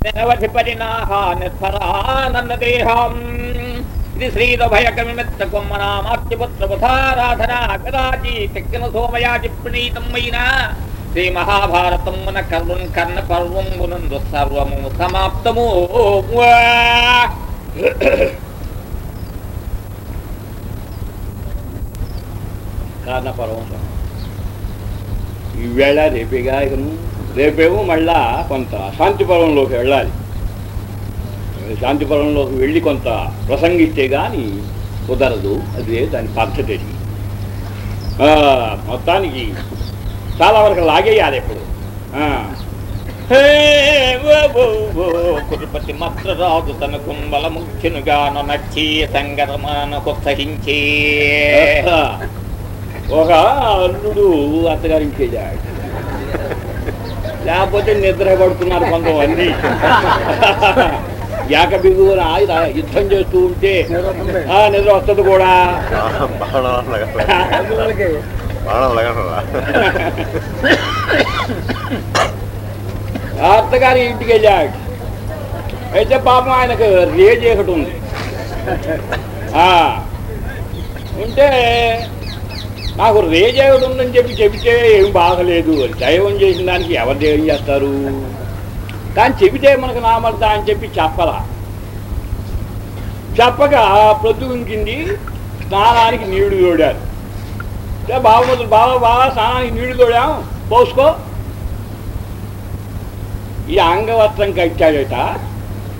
నిరవధి పరిణాహానిస్ఫరానన్న దేహం ఇది శ్రీరభయకమిమిత్త కొమ్మనామాత్యపుత్ర బుధారాధన కదాచి తెక్కిన సోమయాచి ప్రణీతమైన శ్రీ మహాభారతం మున కర్ణున్ కర్ణ పర్వం మునందు సర్వము సమాప్తము కారణ పర్వం ఈవేళ రేపేగా ఇకను రేపేమో మళ్ళా కొంత శాంతి పర్వంలోకి వెళ్ళాలి. శాంతి పర్వంలోకి వెళ్ళి కొంత ప్రసంగిస్తే కానీ కుదరదు. అదే దాని పద్ధతి. మొత్తానికి చాలా వరకు లాగేయాలి ఇప్పుడు. కురుపతి మాత్ర రాజు తన కుంబల ముఖ్యునుగా నచ్చి సంగరమాన కొత్సహించి ఒక అల్లుడు అత్తగారికి వెళ్ళాడు. లేకపోతే నిద్ర పడుతున్నారు కొంతమంది. ఏక బిగువన యుద్ధం చేస్తూ ఉంటే ఆ, నిద్ర వస్తుంది కూడా. అత్తగారి ఇంటికి వెళ్ళాడు. అయితే పాపం ఆయనకు రేజ్ ఒకటి ఉంది. ఆ, ఉంటే నాకు రేజేవుడు ఉందని చెప్పి చెబితే ఏం బాగలేదు దైవం చేసిన దానికి ఎవరు దైవం చేస్తారు? కానీ చెబితే మనకు నామర్దా అని చెప్పి చెప్పలా. చెప్పగా ప్రొద్దుకింది స్నానానికి నీళ్ళు తోడారు. అంటే బావ మొదలు బావ స్నానానికి నీళ్ళు తోడాం పోసుకో. ఈ అంగవస్త్రం కట్టాడట.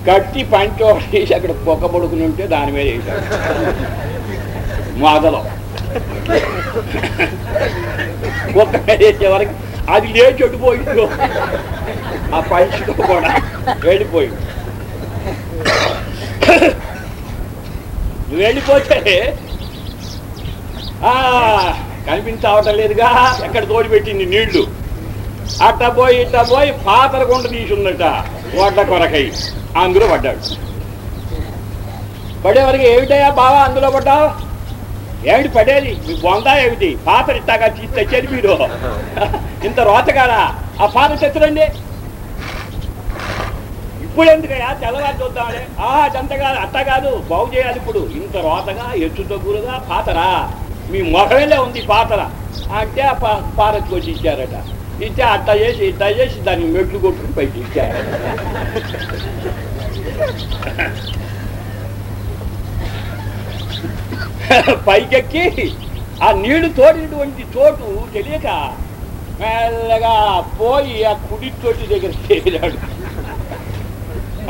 కట్టి పంచి వేసి అక్కడ పొక్క పడుకుని ఉంటే దాని మీద వేసాడు మొదలు. పొక్క వరకు అది లేచి వెళ్ళిపోయింది ఆ పంచుతో కూడా వెళ్ళిపోయింది. వెళ్ళిపోతే ఆ, కనిపించవటం లేదుగా. ఎక్కడ తోడి పెట్టింది నీళ్ళు? అట్ట పోయి ఇట్ట పోయి పాతర కొండ తీసుందట ఓట్ల కొరకై. అందులో పడ్డాడు. పడేవరకు ఏమిటయా బావా అందులో పడ్డావు? ఏమిటి పడేది? మీ బొందా ఏమిటి? పాతర ఇట్టాగా తీసి తెచ్చేది మీరు ఇంత రోతగాడా ఆ పాత తెచ్చరండి ఇప్పుడు ఎందుకయ్యా? తెల్లవారు చూద్దామని. ఆ అదంత కాదు అట్ట కాదు. బాగు చేయాలి ఇప్పుడు. ఇంత రోతగా ఎత్తు తగ్గులుగా పాతరా? మీ మొహమేలే ఉంది పాతర? అంటే ఆ పా పారకి వచ్చి ఇచ్చారట. ఇచ్చే అట్ట చేసి ఇట్ట చేసి దాన్ని మెట్లు కొట్టుకుని పైకి ఇచ్చారు పైకెక్కి ఆ నీళ్ళు తోడినటువంటి చోటు తెలియక మెల్లగా పోయి ఆ కుడి తోటి దగ్గర చేరాడు.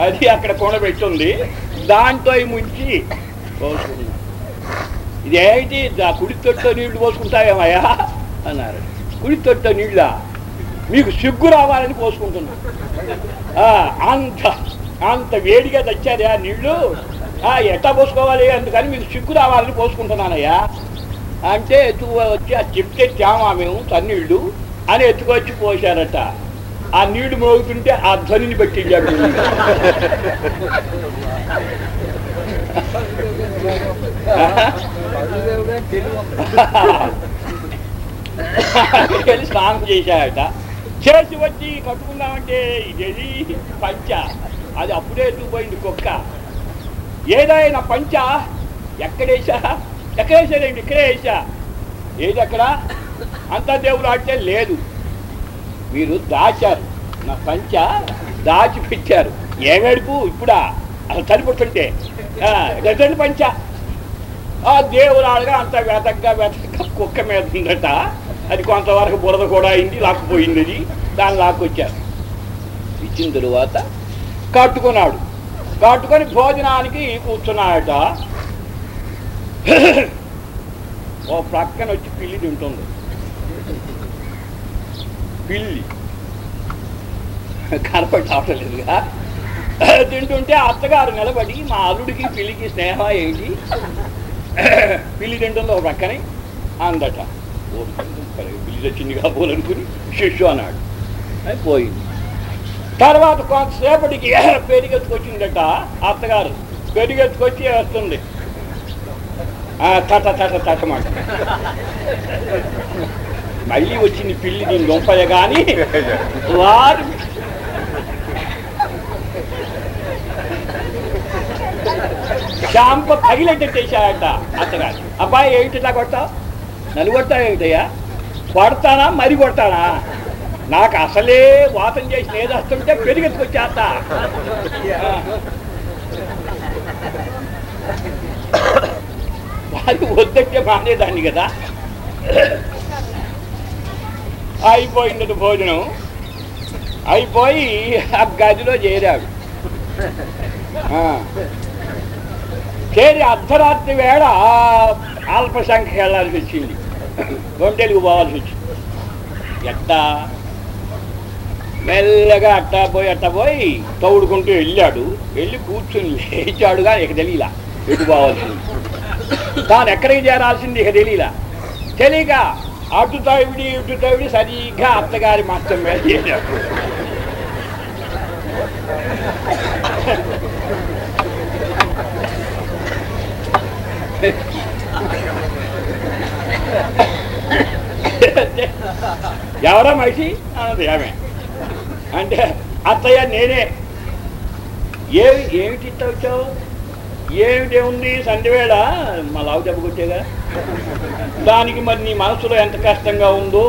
అది అక్కడ కొనబెట్టుంది దాంతో ముంచి ఇదేమిటి దా- కుడి తొట్టు నీళ్ళు పోసుకుంటావేమయ్యా అన్నారు. కుడి తొట్టు నీళ్ళ? మీకు సిగ్గు రావాలని పోసుకుంటున్నా. ఆ, అంత అంత వేడిగా తెచ్చారే ఆ నీళ్ళు. ఆ, ఎట్టా పోసుకోవాలి? అందుకని మీకు చిక్కు రావాలని పోసుకుంటున్నానయ్యా. అంటే ఎత్తుకు వచ్చి ఆ చెప్తే తేమా మేము తన్నీళ్ళు అని ఎత్తుకొచ్చి పోశారట. ఆ నీళ్ళు మోగుతుంటే ఆ ధ్వనిని బట్టి వెళ్ళి స్నానం చేశాడట చేసి వచ్చి కట్టుకుందామంటే ఇది పంచ. అది అప్పుడే ఎత్తుకుపోయింది కుక్క. ఏదైనా పంచ ఎక్కడేసా ఎక్కడేసాడండి ఇక్కడే వేసా ఏది అక్కడ? అంతా దేవుడు ఆడితే లేదు. మీరు దాచారు. నా పంచ దాచిపెట్టారు. ఏమేడుపు ఇప్పుడా? అసలు చనిపోతుంటే గజండి పంచ. ఆ దేవురాడుగా అంత వెతగ్గా వెతగ్గా కుక్క మీద ఉందట. అది కొంతవరకు బురద కూడా అయింది లాక్కుపోయింది అది. దాన్ని లాక్కొచ్చారు. ఇచ్చిన తరువాత కట్టుకున్నాడు. కట్టుకొని భోజనానికి కూర్చున్నాడట ఓ ప్రక్కన వచ్చి పిల్లి తింటుంది. పిల్లి. కనపడి లేదుగా. తింటుంటే అత్తగారు నిలబడి మా అల్లుడికి పిల్లికి స్నేహం ఏంటి? పిల్లి తింటుందో ఒక ప్రక్కనే. అందట పిల్లి తెచ్చింది కాబోలనుకుని శిష్యు అన్నాడు. పోయింది తర్వాత కొంతసేపటికి పెరిగెత్తుకొచ్చిందట అత్తగారు. పెరిగెత్తుకొచ్చి వస్తుంది. తట తట తటమాట మళ్ళీ వచ్చింది పిల్లి దీని దొంపలే కానీ వారు షాంప తగిలేటట్టు చేశాడట అత్తగారు. అబ్బాయి ఏమిటి నా కొట్టావు నలుగొట్టావు ఏమిటయ్యా? కొడతానా? మరి కొడతానా? నాకు అసలే వాతం చేసి ఏదస్తుంటే పెరిగెత్తుకొచ్చేత వారికి వద్దంటే మానేదాన్ని కదా. అయిపోయిందట భోజనం. అయిపోయి ఆ గదిలో చేరాడు. చేరి అర్ధరాత్రి వేళ అల్పసంఖ్య వెళ్ళాల్సి వచ్చింది. ఒంటెలుగు పోవాల్సి వచ్చింది. ఎట్టా? మెల్లగా అట్టా పోయి అట్టా పోయి తౌడుకుంటూ వెళ్ళాడు. వెళ్ళి కూర్చుని లేచాడుగా ఇక తెలియలా ఎటు పోవాల్సింది తాను ఎక్కడికి చేరాల్సింది? ఇక తెలియలా తెలియక అటు తవిడి ఇటు తవిడి సరిగ్గా అత్తగారి మాత్రం మీద చేశాడు ఎవరా మనిషి అన్నది ఆమె. అంటే అత్తయ్య నేనే. ఏమి ఏమిటి ఇట్ట వచ్చావు? ఏమిటేముంది ఉంది మా లావు దెబ్బకొచ్చేగా దానికి మరి నీ మనసులో ఎంత కష్టంగా ఉందో.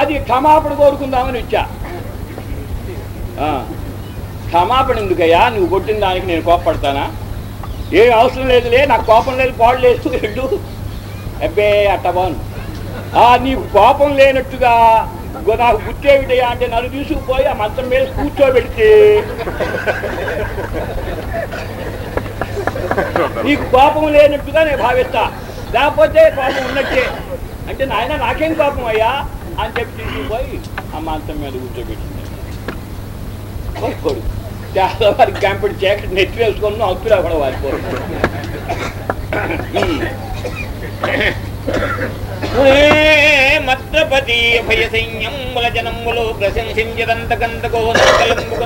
అది క్షమాపణ కోరుకుందామని ఇచ్చా క్షమాపణ ఎందుకయ్యా? నువ్వు కొట్టిన దానికి నేను కోపడతానా ఏం అవసరం లేదులే నాకు కోపం లేదు పాడు లేదు వెళ్ళు. అబ్బే అట్టబాను. ఆ నీకు కోపం లేనట్టుగా ఇంకో నాకు గుర్తేమిటయ్యా అంటే నన్ను తీసుకుపోయి ఆ మంచం మీద కూర్చోబెడితే. నీకు కోపం లేనట్టుగా నేను భావిస్తా. లేకపోతే కోపం ఉన్నట్టే. అంటే నాయన నాకేం కోపం అయ్యా? అని చెప్పి తీసుకుపోయి ఆ మంచం మీద కూర్చోబెట్టింది. కొడుకు. చాలా వారికి కంపెనీ చీకటి నెత్తి వేసుకున్నాం అప్పులా కూడా వారిపోరు మద్రపతి భయ జనములు ప్రశంసించదంత గంధకో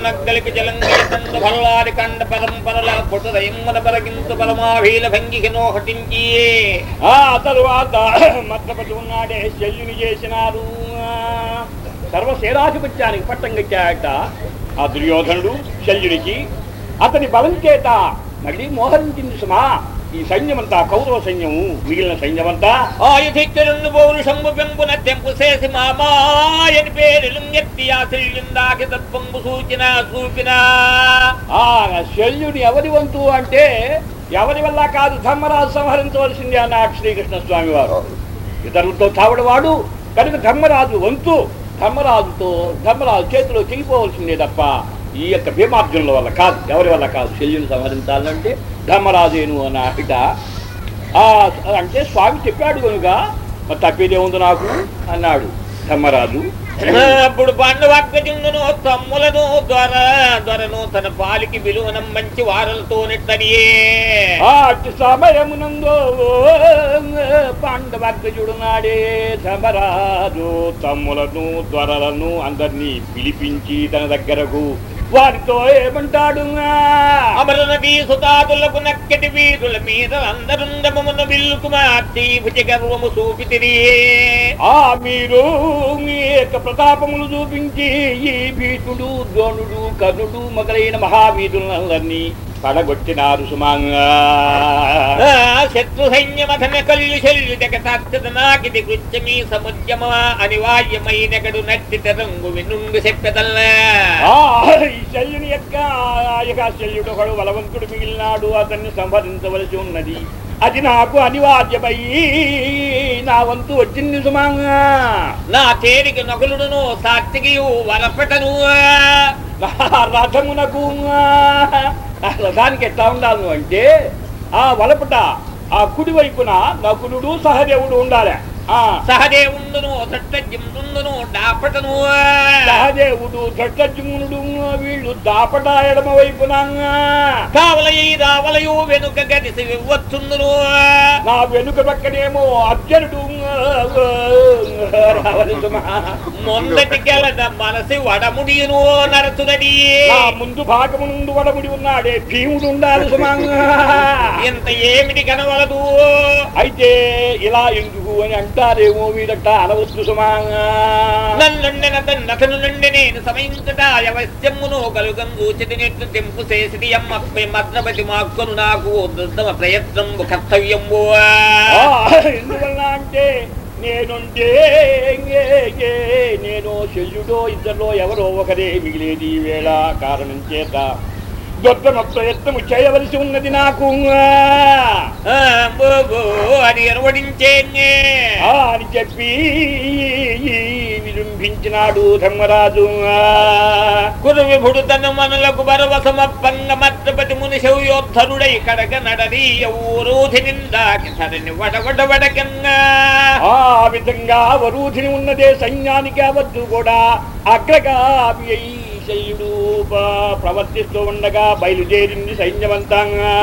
నగ్గలికి జలంగితందు భల్లారి కండ పరంపరల పుటదయమున పరగింతు పరమాభీల భంగికి నోహటించి ఆ తరువాత మధ్యపతి ఉన్నాడే శల్యుని చేసినారు సర్వసేనాధిపత్యానికి పట్టం కట్టాట ఆ దుర్యోధనుడు శల్యునికి అతని బలం చేత మళ్ళీ మోహరించింది సుమా. ఈ సైన్యమంతా కౌరవ సైన్యము మిగిలిన సైన్యమంతా. ఆయుధిక్యులను పౌరుషంబు పెంపున తెంపు చేసి మామాయని పేరు ఎత్తి ఆశల్యుందాకి తత్వంబు సూచిన చూపిన ఆ శల్యుని ఎవరి వంతు అంటే ఎవరి వల్ల కాదు ధర్మరాజు సంహరించవలసింది అన్నాడు శ్రీకృష్ణ స్వామి వారు ఇతరులతో చావడవాడు కనుక ధర్మరాజు వంతు ధర్మరాజుతో ధర్మరాజు చేతిలో చెగిపోవలసిందే తప్ప ఈ యొక్క భీమార్జునుల వల్ల కాదు ఎవరి వల్ల కాదు? శల్యుని సంహరించాలంటే ధర్మరాజేను అన్నాట ఆ, అంటే స్వామి చెప్పాడు కనుక మరి తప్పేదేముంది నాకు? అన్నాడు ధర్మరాజు. అప్పుడు పాండవాగ్రజుండును తమ్ములను దొర దొరను తన పాలికి విలువనం మంచి వారలతో నెట్టనియే. అటు సమయమునందో పాండవాగ్రజుడు నాడే ధర్మరాజు తమ్ములను త్వరలను అందరినీ పిలిపించి తన దగ్గరకు వారితో ఏమంటాడు అమర నదీ సుతాదులకు నక్కటి వీరుల మీద అందరుందమున విల్లుకు మార్చి భుజ గర్వము చూపితిరి. ఆ మీరు మీ యొక్క ప్రతాపములు చూపించి ఈ భీతుడు ద్రోణుడు కర్ణుడు మొదలైన మహావీరులందరినీ పడగొట్టినారు సుమంగా. శత్రు సైన్యమథన కల్లు శల్యు జగతార్థత నాకిది కృత్యమీ సముద్యమ అనివార్యమైన గడు నట్టి తెరంగు వినుండు చెప్పెదల్ల. ఈ శల్యుని యొక్క ఆయక శల్యుడు ఒకడు బలవంతుడు మిగిలినాడు అతన్ని సంహరించవలసి ఉన్నది. అది నాకు అనివార్యమై నా వంతు వచ్చింది సుమంగా. నా తేరికి నకులుడును సాత్వికియు వరపటను రథమునకు ఆ రథానికి ఎట్లా ఉండాలను అంటే ఆ వలపట ఆ కుడి వైపున నకులుడు సహదేవుడు ఉండాలి. సహదేవుండును సట్టజిందును డాపటను సహదేవుడు జట్టజుమునుడు వీళ్ళు దాపట ఎడమ వైపున. కావలయి రావలయు వెనుక గడిసి వివ్వచ్చుందును నా వెనుక పక్కనేమో అర్జునుడు. సుమా మొందటికెలద మనసి వడముడియును నరచునది నా ముందు భాగము నుండి వడముడి ఉన్నాడే భీముడు ఉండాలి సుమా. ఇంత ఏమిటి కనవలదు అయితే ఇలా ఎందుకు అని చెప్తారేమో వీడట అనవచ్చు నేను సమయించట కలుగం తెంపు అమ్మపై మద్రపతి మాక్కును నాకు దుర్దమ ప్రయత్నం ఎందువల్ల అంటే నేనుంటే నేను శల్యుడో ఇద్దరిలో ఎవరో ఒకరే మిగిలేది వేళ కారణం చేత ప్రయత్నము చేయవలసి ఉన్నది నాకు. అది ఎరవడించే ఆ, అని చెప్పి విజృంభించినాడు ధర్మరాజు. కురు విభుడు తన మనలకు బరవసమప్పంగ మత్రపతి ముని శౌయోద్ధరుడై కడగ నడరి సరిని వడగొడ వడకన్నా. ఆ విధంగా వరూధిని ఉన్నదే సైన్యానికి అవద్దు కూడా. అగ్రగామి అయి శల్యుడు ప్రవర్తిస్తూ ఉండగా బయలుదేరింది సైన్యవంతంగా.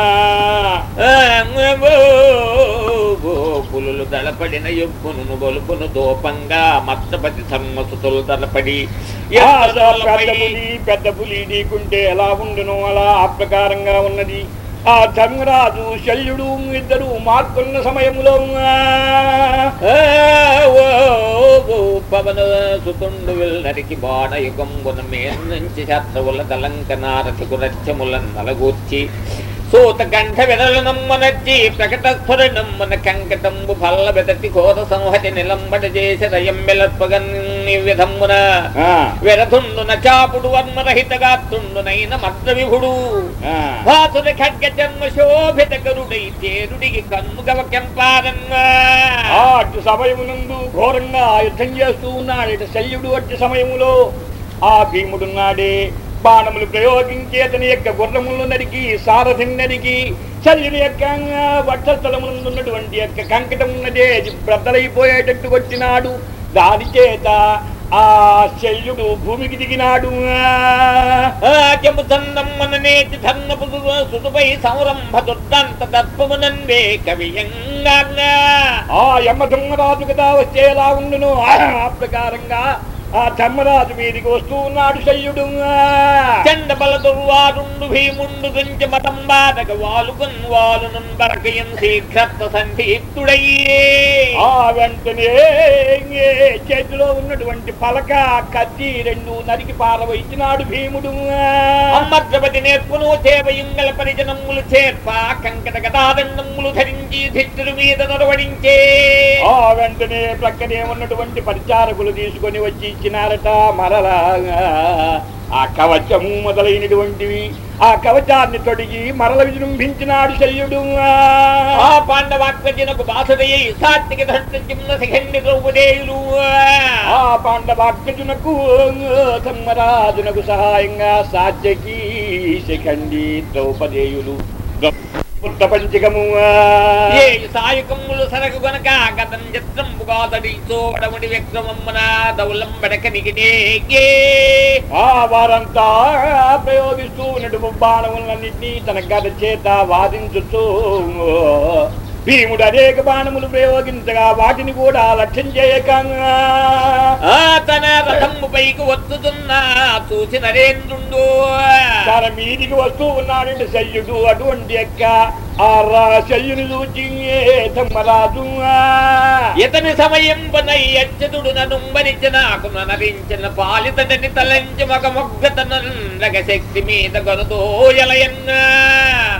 పులులు దళపడిన యొప్పును బొలుపును దోపంగా మత్తపతి ధర్మసుతులు తలపడి పెద్ద పులి నీకుంటే ఎలా ఉండును? అలా ఆ ప్రకారంగా ఉన్నది. ఆ ధర్మరాజు శల్యుడు ఇద్దరు మార్కున్న సమయంలో పవన సుతుండు నరికి బాణ యుగంబున మేన్నుంచి శత్రువుల తలంకనారతికు రథ్యముల నలగూర్చి సూత కంఠ విరలనమ్మనచ్చి ప్రకట కంకటంబు ఫల్ల బెదటి ఘోర సంహతి నిలంబడ చేసి రయం వెలత్వగన్ విధమ్మున విరథుండున చాపుడు వర్మరహిత గాత్రుండునైన మద్ర విభుడు భాసుర ఖడ్గ జన్మ శోభిత గరుడై తేరుడికి కన్నుగవ కెంపారన్నా అటు సమయమునందు ఘోరంగా యుద్ధం చేస్తూ ఉన్నాడు ఇటు శల్యుడు అట్టి సమయములో. ఆ భీముడున్నాడే బాణములు ప్రయోగించి అతని యొక్క గుర్రములను నరికి సారథిని నరికి శల్యుని యొక్క వక్షస్థలములందు ఉన్నటువంటి యొక్క కంకటం ఉన్నదే బ్రద్దలైపోయేటట్టు వచ్చినాడు. దాని చేత ఆ శల్యుడు భూమికి దిగినాడు. ఆ యమధర్మరాజు కదా వచ్చే ఎలా ఉండును. ఆ ప్రకారంగా ఆ ధర్మరాజు మీదికి వస్తూ ఉన్నాడు శల్యుడు చండ బల దుర్వారుండు భీముండు దుంచ మతం బాధక వాలుకున్ వాలును బరకయం శీఘ్రత్వ సంధీప్తుడయ్యే ఆ వెంటనే చేతిలో ఉన్నటువంటి పలక కత్తి రెండు నరికి పారవయించినాడు భీముడు. అమ్మద్రపతి నేర్పును చేవయుంగల పరిజనములు చేర్ప కంకట గదాదండములు ధరించి ధిట్టుడు మీద నొరవడించే ఆ వెంటనే ప్రక్కనే ఉన్నటువంటి పరిచారకులు తీసుకొని వచ్చి ఇచ్చినారట మరలా ఆ కవచము మొదలైనటువంటివి ఆ కవచాన్ని తొడిగి మరల విజృంభించినాడు శల్యుడు. ఆ పాండవాక్వజనకు బాసుడయ్యి సాత్విక ద్రౌపదేయులు ఆ పాండవాక్యునకు ధర్మరాజునకు సహాయంగా సాధ్యకి శిఖండి ద్రౌపదేయులు. పుట్ట పంచకము ఏ సాయకములు గనక గతం దౌలం ఆ వారంతా ప్రయోగిస్తూ ఉన్నటు బాణములన్నింటినీ తన గద చేత వాదించుతూ భీముడు అనేక బాణములు ప్రయోగించగా వాటిని కూడా లక్ష్యం చేయక తన రథము పైకి వస్తుతున్నా చూసి నరేంద్రుండు. తన మీదికి వస్తూ ఉన్నాడంటే శల్యుడు అటువంటి యొక్క ఆ రా- శల్యుని చూచి ఏ ధర్మరాజు. ఇతని సమయం అచ్చతుడు ననుంబరించి నాకు నరించిన పాలితని తలంచి మగ మొగ్గతనరగ శక్తి మీద గొరదోయలయన్నా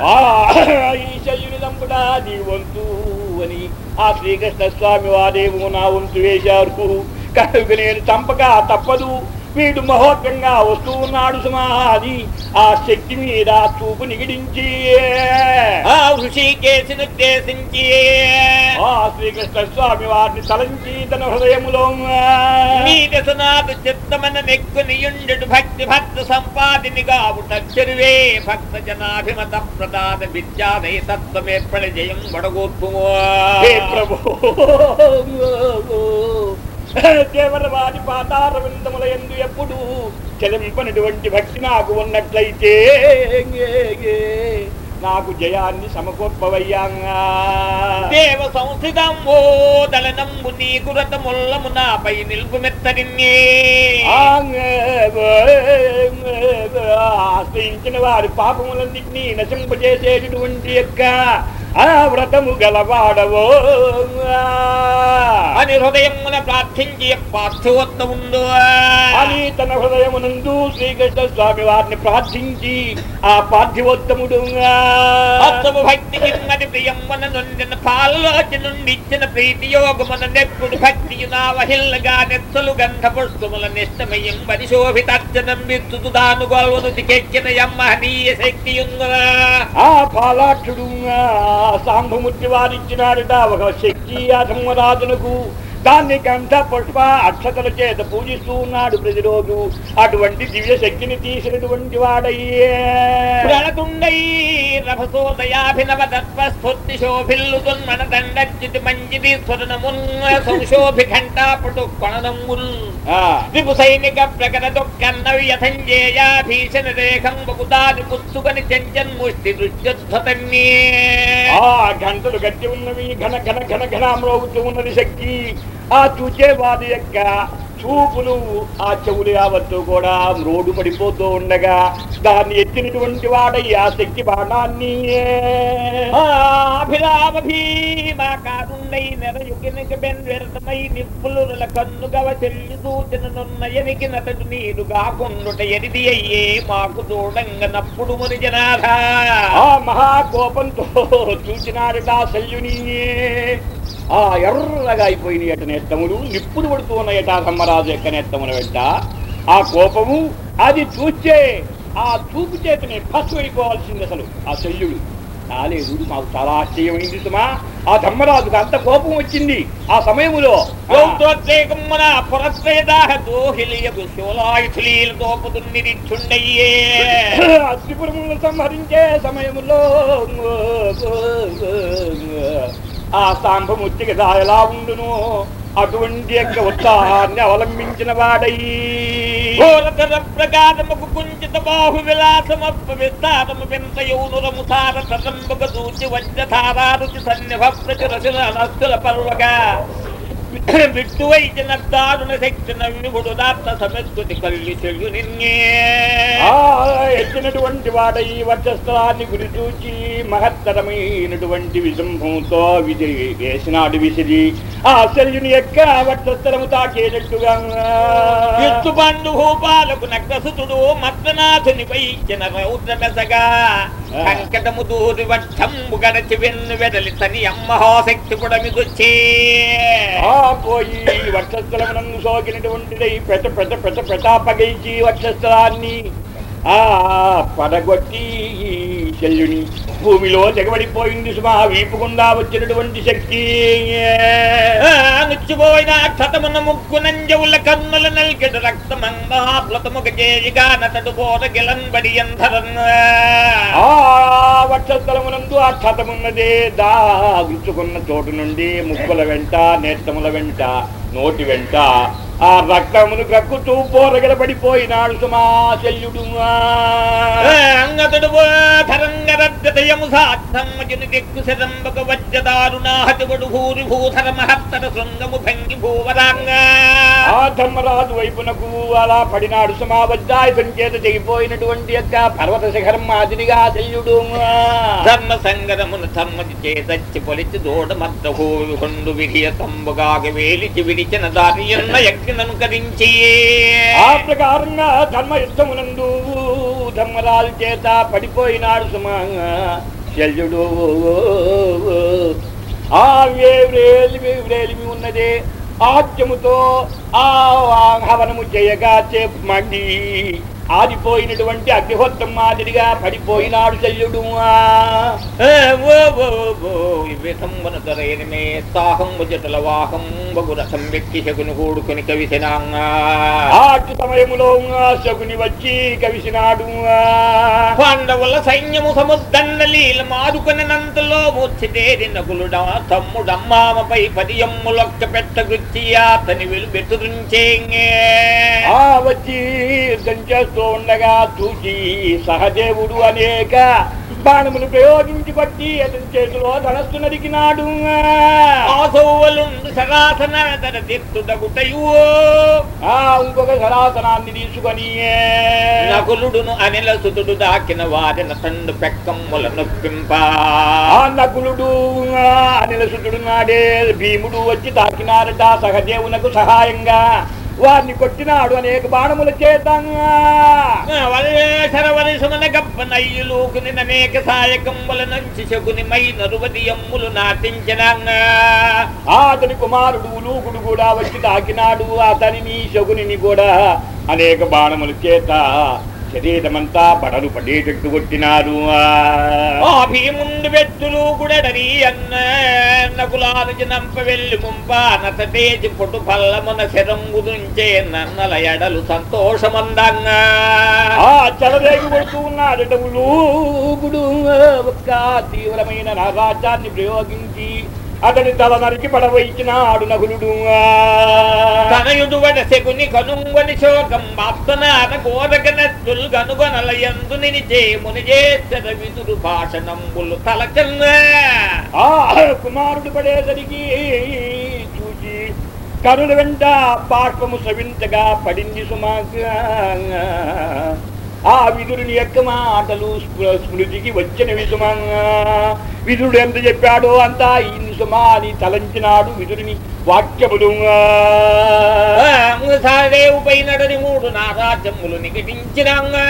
ఆ ఈ శల్యుని దంపుడా నీ వంతు అని ఆ శ్రీకృష్ణ స్వామి వారేమో నా వంతు వేశారు. కనుక నేను చంపక తప్పదు. వీడు మహోత్తంగా వస్తూ ఉన్నాడు సుమాది ఆ శక్తి మీద చూపు నిగిడించి. ఆ ఋషికేశును ఉద్దేశించి. ఆ శ్రీకృష్ణ స్వామి వారిని తలంచి తన హృదయములో. నీ దశనాథు చిత్తమన నెక్కునియుండు భక్తి భక్త సంపాదిని చెరువే భక్త జనాభిమత ప్రదాన విద్యాదయ తత్వమేర్పడ జయం వడగూర్పు హే ప్రభు. దేవరవాది పాతార విందముల ఎందు ఎప్పుడు చలింపనటువంటి భక్తి నాకు ఉన్నట్లయితే నాకు జయాన్ని సమకూర్పవయ్యాంగా. దేవ సంస్థితంబో దళనంబు నీకు రథముల్లము నాపై నిలుపు ఆశ్రయించిన వారి పాపములన్నింటినీ నశింపజేసేటటువంటి యొక్క ఆ వ్రతము గలవాడవో. అని హృదయమున ప్రార్థించి పార్థివోత్తముండు అని తన హృదయమునందు శ్రీకృష్ణ స్వామి వారిని ప్రార్థించి ఆ పార్థివోత్తముడు. భక్తి కిమ్మటి ప్రియమ్మన నొందిన పాలలోచి నుండి ఇచ్చిన ప్రీతి యోగమున నెప్పుడు భక్తియు నా వహిల్లగా నెత్తలు గంధ పుష్పముల నిష్టమయం పరిశోభితర్చనం విద్యుతు దాను గొల్వను దికెక్కిన యమ్మహనీయ శక్తియుంగురా ఆ పాలాక్షుడు సాంబమూర్తి వారిచ్చినాడట ఒక శక్తి ఆ ధర్మరాజునకు దాన్ని గంధ పుష్ప అక్షతల చేత పూజిస్తూ ఉన్నాడు ప్రతిరోజు. అటువంటి దివ్య శక్తిని తీసినటువంటి వాడయ్యే. ప్రణతుండై రభసోదయాభినవ తత్వస్ఫూర్తి శోభిల్లు దున్మణ దండచ్యుతి మంజిది స్వరణమున్ సంశోభి ఘంటాపటు కొణనముల్ ఆ, రిపు సైనిక ప్రకట దుఃఖన్నవ్యథంజేయా భీషణ రేఖం బకుదాది పుత్సుకని చెంచన్ ముష్టి దృశ్యధ్వతన్యే. ఆ గంటలు గట్టి ఉన్నవి. ఘన ఘన ఘన ఘన మ్రోగుతూ ఉన్నది శక్తి. ఆ చూచే వారి యొక్క చూపులు ఆ చెవులు యావత్తు కూడా రోడ్డు పడిపోతూ ఉండగా దాన్ని ఎత్తినటువంటి వాడయ్య ఆ శక్తి బాణాన్ని అభిరామ భీమా కారుండై నెరయుకినక బెన్వెరతమై నిప్పులుల కన్నుగవ చెల్లి సూచననున్నయనికి నతడు నీరుగా కాకుండుట ఎరిది అయ్యే మాకు చూడంగ నప్పుడు ముని జనాథా. ఆ మహాకోపంతో చూచినాడట శల్యుని. ఆ ఎర్రగా అయిపోయిన ఎట నేత్తములు నిప్పుడు పడుతూ ఉన్నాయట ఆ ధర్మరాజు యొక్క నేత్తముల వెంట. ఆ కోపము అది చూచే ఆ చూపు చేతనే పసువైపోవాల్సింది అసలు. ఆ శల్యుడు కాలేదు మాకు చాలా ఆశ్చర్యమైంది సుమా. ఆ ధర్మరాజుకు అంత కోపం వచ్చింది. ఆ అగ్నిపురములను సంహరించే సమయములో ఆ స్తంభముచ్చి కదా ఎలా ఉండును. అటువంటి యొక్క ఉత్సాహాన్ని అవలంబించిన వాడై. ఘోరతర ప్రకారముకు కుంచిత బాహు విలాసమప్ప విస్తారము వింత సార దూచి వజ్రధారారుచి సన్నిభ విట్టువైచిన దారుణ శక్తి నవ్వుడు దాత్త సమస్కృతి నిన్నే ఆ ఎత్తినటువంటి వాడై వక్షస్థలాన్ని గురి చూచి మహత్తరమైనటువంటి విజంభంతో విజయ్ వేసినాడు విసిరి ఆ శల్యుని యొక్క వక్షస్థలము తాకేటట్టుగా. ఎత్తు బండు భూపాలకు నగ్రసుతుడు మత్నాథుని వైద్యన రౌద్ర మెసగా. సంకటము దూరి వట్టంబు గడచి వెన్ను వెడలి తని అమ్మహాశక్తి పుడమిదొచ్చే ఆ. పోయి వక్షస్థలమునందు సోకినటువంటిదై పెద్ద పెద్ద పెత పెటాపగైచి వక్షస్థలాన్ని ఆ పడగొట్టి శల్యుని భూమిలో తెగబడిపోయింది సుమా. వీపుకుండా వచ్చినటువంటి శక్తి. నుచ్చిపోయిన క్షతమున ముక్కు నంజవుల కన్నుల నల్కెడు రక్తమంగాప్లతముగ చేయిగా నతడు పోర గిలంబడి ఎంధరన్. ఆ వక్షస్థలమునందు ఆ క్షతమున్నదే. దా ఉంచుకున్న చోటు నుండి ముక్కుల వెంట నేత్తముల వెంట నోటి వెంట ఆ రక్తమును కక్కుతూ బోరగల పడిపోయినాడు సుమా శల్యుడు అంగతుడు ధరంగరద్యతయము సాధమ్మజుని దిక్కు శరంబక వజ్రదారుణాహతిబడు భూరి భూధర మహత్తర శృంగము భంగి భూవరాంగా. ఆ ధర్మరాజు వైపునకు అలా పడినాడు సుమా వజ్రాయుధం చేత తెగిపోయినటువంటి యొక్క పర్వత శిఖరం మాదిరిగా శల్యుడు ధర్మ సంగరమును ధర్మది చేతచ్చి పొలిచి దూడ మద్ద హోవి కొండు తంబుగాగ వేలిచి విడిచిన దారి ఎన్న యజ్ఞను కరించి ఆ ప్రకారంగా ధర్మ యుద్ధమునందు ధర్మరాజు చేత పడిపోయినాడు సుమా. శల్యుడు. ఆ వేవ్రేలిమి వ్రేలిమి ఉన్నదే ఆద్యముతో ఆ హవనము చేయగా చే ఆదిపోయినటువంటి అగ్నిహోత్రం మాదిరిగా పడిపోయినాడు శల్యుడు విధంబన దొరైనమే సాహంబు జటల వాహం బగు రసం వ్యక్తి శకుని కూడుకుని కవిసినాంగా ఆటి సమయములో శకుని వచ్చి కవిసినాడు. పాండవుల సైన్యము సముద్దండ లీల మారుకుని నంతలో మూర్చిదేరి నకులుడ తమ్ముడమ్మామపై పదియమ్ములొక్క పెట్టగుచ్చి అతని వెలు బెతురుంచేంగే ఆ వచ్చి చేస్తూ వెళ్ళిపోతూ ఉండగా చూచి సహదేవుడు అనేక బాణములు ప్రయోగించి కొట్టి అతని చేతిలో ధనస్సు నరికినాడు ఇంకొక సరాసనాన్ని తీసుకొని. నకులుడును అనిల సుతుడు దాకిన వారిన తండు పెక్కమ్ముల నొప్పింప ఆ నకులుడు ఆ అనిలసుతుడు నాడే భీముడు వచ్చి తాకినారట సహదేవునకు సహాయంగా. వారిని కొట్టినాడు అనేక బాణముల చేతంగా అనేక సాయకమ్ముల నుంచి శకుని మై నరువదియమ్ములు నాటించినంగా. ఆ అతని కుమారుడు లూకుడు కూడా వచ్చి తాకినాడు. అతనిని శకుని కూడా అనేక బాణముల చేత శరీరమంతా బడలు పడేటట్టు కొట్టినారు. ఆ. భీముండు వెత్తులు గుడడరి అన్న నకులాను జనంప వెళ్ళి ముంప నతటేజి పొటు పల్లమున శరంగు నుంచే నన్నల ఎడలు సంతోషమందంగా ఆ చలరేగి కొడుతూ లూకుడు ఒక్క తీవ్రమైన నారాజ్యాన్ని ప్రయోగించి అతని తల నరికి పడవయించినాడు నకులుడు తనయుడు వడ శకుని కనుంగని శోకం విదురు భాషణంబులు తలకన్నా. ఆ కుమారుడు పడేసరికి చూచి కరుల వెంట పార్పము సవింతగా పడింది సుమాగా ఆ విదురుని యొక్క మాటలు స్మృ- స్మృతికి వచ్చినవి సుమంగా విదురుడు ఎంత చెప్పాడో అంతా ఇన్ని సుమా అని తలంచినాడు విదురుని వాక్యములు. పైనడని మూడు నారాజ్యములు నిగటించినంగా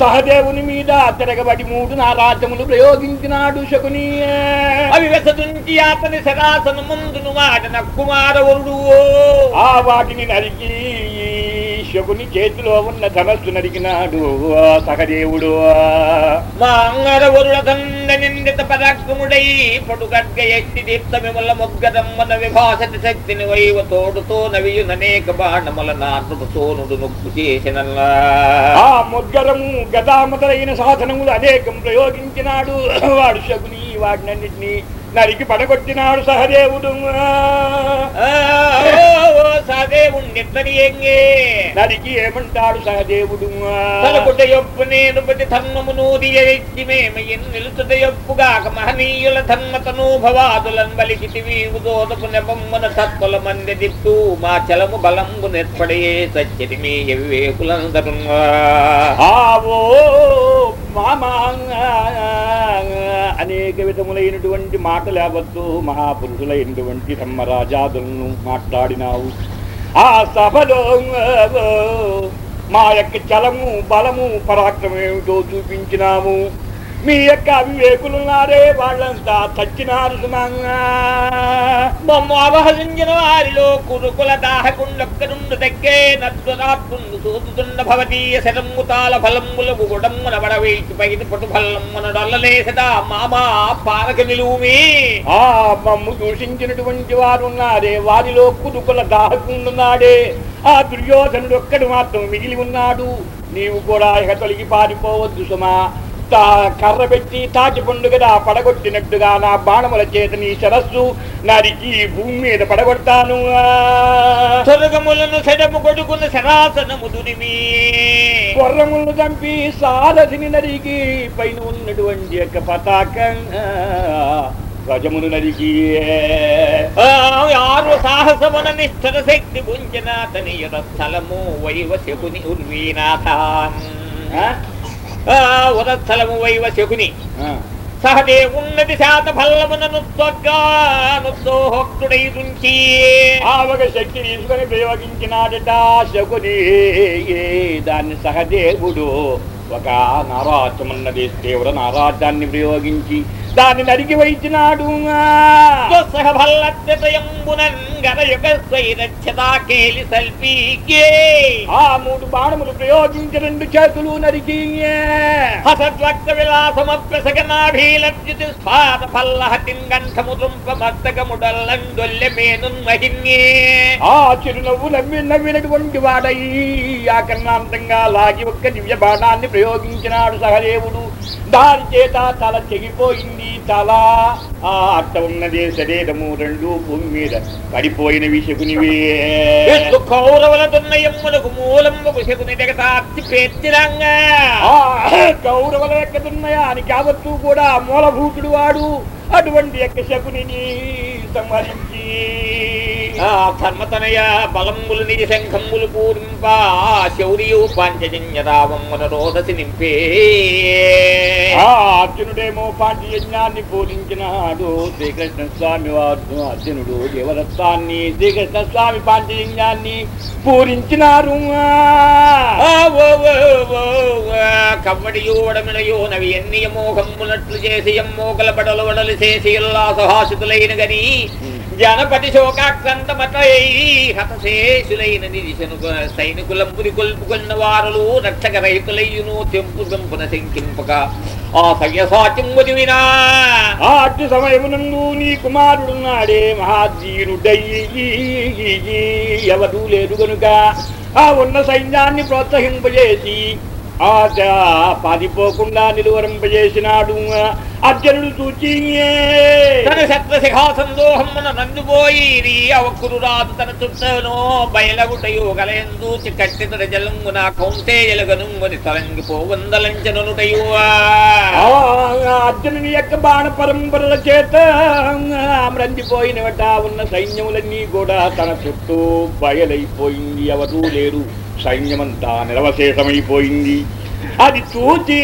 సహదేవుని మీద తిరగబడి మూడు నారాజ్యములు ప్రయోగించినాడు శకుని. అవి వెసదుంచి అతని శరాసన ముందును మాటన కుమారవరుడు ఆ వాటిని నరికి శకుని చేతిలో ఉన్న ధనస్సు నరికినాడు. సహదేవుడు నిందిత పరాక్రముడై పొడుగడ్గ ఎట్టి దీప్తమిముల ముగ్గదమ్మన విభాసతి శక్తిని వైవ తోడుతో నవియుననేక బాణముల నాటుడు సోనుడు నొక్కు చేసిన ఆ ముగ్గరము గదా మొదలైన సాధనములు అనేకం ప్రయోగించినాడు. వాడు శకుని వాటినన్నిటినీ నరికి పడగొట్టినాడు సహదేవుడు. నరికి ఏమంటాడు సహదేవుడు? తలకుట యొప్పు నేను ప్రతి ధర్మము నూది నిలుచుట యొప్పుగాక మహనీయుల ధర్మతను భవాదులన్ బలికిటి వీవు దోదపు నెపమ్మన తత్వల మంది దిప్తూ మా చలము బలంబు నెత్పడయే సత్యటి మీ వివేకులందరు ఆవో అనేక విధములైనటువంటి మాటలు యావత్తు మహాపురుషులైనటువంటి ధర్మరాజాదులను మాట్లాడినావు. ఆ సభలో మా యొక్క చలము బలము పరాక్రమం ఏమిటో చూపించినాము. మీ యొక్క అవివేకులున్నారే వాళ్ళంతా తచ్చినారు సుమంగా. బొమ్మ అవహరించిన వారిలో కురుకుల దాహకుండొక్కనుండు దగ్గే నద్వరాత్రుండు సూతుతుండ భవతీయ శరమ్ముతాల ఫలమ్ములకు గుడమ్మున బడవేకి పైన పుటుఫలమ్మున ఫల్లమ్మున డొల్లలేసదా మామా పారక నిలువుమి. ఆ మమ్ము దూషించినటువంటి వారు ఉన్నారే వారిలో కుదుకుల దాహకుండున్నాడే ఆ దుర్యోధనుడు ఒక్కడు మాత్రం మిగిలి ఉన్నాడు. నీవు కూడా ఇక తొలగి పారిపోవద్దు సుమా. కర్ర పెట్టి తాటి పండుగదా పడగొట్టినట్టుగా నా బాణముల చేత నీ శరస్సు నరికి భూమి మీద పడగొడతాను. సెడము కొడుకున్న శరాసనము దురిమి గుర్రములను చంపి సారథిని నరికి పైన ఉన్నటువంటి యొక్క పతాకం ఆ, ధ్వజమును నరికి. ఆరు సాహసమున నిష్ఠర శక్తి పుంజన తనియత స్థలము వైవ ఉరస్థలము వైవ శకుని. ఆ. సహదేవున్నది శాత ఫల్లమునను త్వగ్గానుద్దోహక్తుడై తుంచి ఆ ఒక శక్తి తీసుకొని ప్రయోగించినాడట శకుని. దాన్ని సహదేవుడు ఒక నారాజమున్నది తీవ్ర నారాజాన్ని ప్రయోగించి దాన్ని నరికి వైచినాడు ఆ మూడు బాణములు ప్రయోగించి రెండు చేతులు నరికి. హసద్వక్త మేనున్ మహిన్యే ఆ చిరునవ్వు నవ్వి నవ్వినటువంటి వాడయి ఆకర్ణాంతంగా లాగి ఒక్క దివ్య బాణాన్ని ప్రయోగించినాడు సహదేవుడు. దాని చేత తల తెగిపోయింది తల ఆ అట్ట ఉన్నదే శరీరము రెండు భూమి మీద పడిపోయినవి శకునివే ఎత్తు కౌరవుల దున్నయమ్ములకు మూలంబకు శకుని దిగతార్చి పేర్చిరంగా. ఆ కౌరవుల ఎక్కడున్నాయా అని కావత్తు కూడా మూలభూతుడు వాడు. అటువంటి యొక్క శకుని సంహరించి. ఆ ధర్మతనయ బలంబులు నిజ శంఖంబులు పూరింప శౌర్యు పాంచజన్యరావమ్మన రోదసి నింపే. ఆ అర్జునుడేమో పాంచయజ్ఞాన్ని పూజించినాడు. శ్రీకృష్ణ స్వామి వారు అర్జునుడు దేవరత్వాన్ని శ్రీకృష్ణ స్వామి పాంచయజ్ఞాన్ని పూరించినారు కవ్వడియో వడమినయో నవి ఎన్ని మోహమ్మునట్లు చేసి ఎమ్మోకల బడలు వడలు చేసి ఉల్లాసహాసితులైన గని జనపతి శోకాక్రంతమటై హతశేషులైన నిదిశను సైనికులంపురి కొల్పుకున్న వారులు రక్షక రహితులయ్యును తెంపు తెంపున శంకింపక ఆ సవ్యసాచిమ్ముది వినా ఆ సమయమునందు నీ కుమారుడున్నాడే మహాధీరుడయ్యి ఎవరు లేరు గనుక ఆ ఉన్న సైన్యాన్ని ప్రోత్సహింపజేసి ఆ త- పారిపోకుండా నిలువరింపజేసినాడు. అర్జునుడు చూచి తన శత్రు శిఖాసందోహమున నందుపోయి అవక్కురు రాదు తన చుట్టను బయలగుటయు గలయందూచి కట్టితడ జలంగున కౌంతేయలగనుంగుని తలంగిపోవందలంచనుటయు. అర్జునుని యొక్క బాణ పరంపరల చేత మ్రందిపోయినవట ఉన్న సైన్యములన్నీ కూడా తన చుట్టూ బయలైపోయింది. ఎవరూ లేరు. సైన్యమంతా నిరవశేషమైపోయింది అది చూచి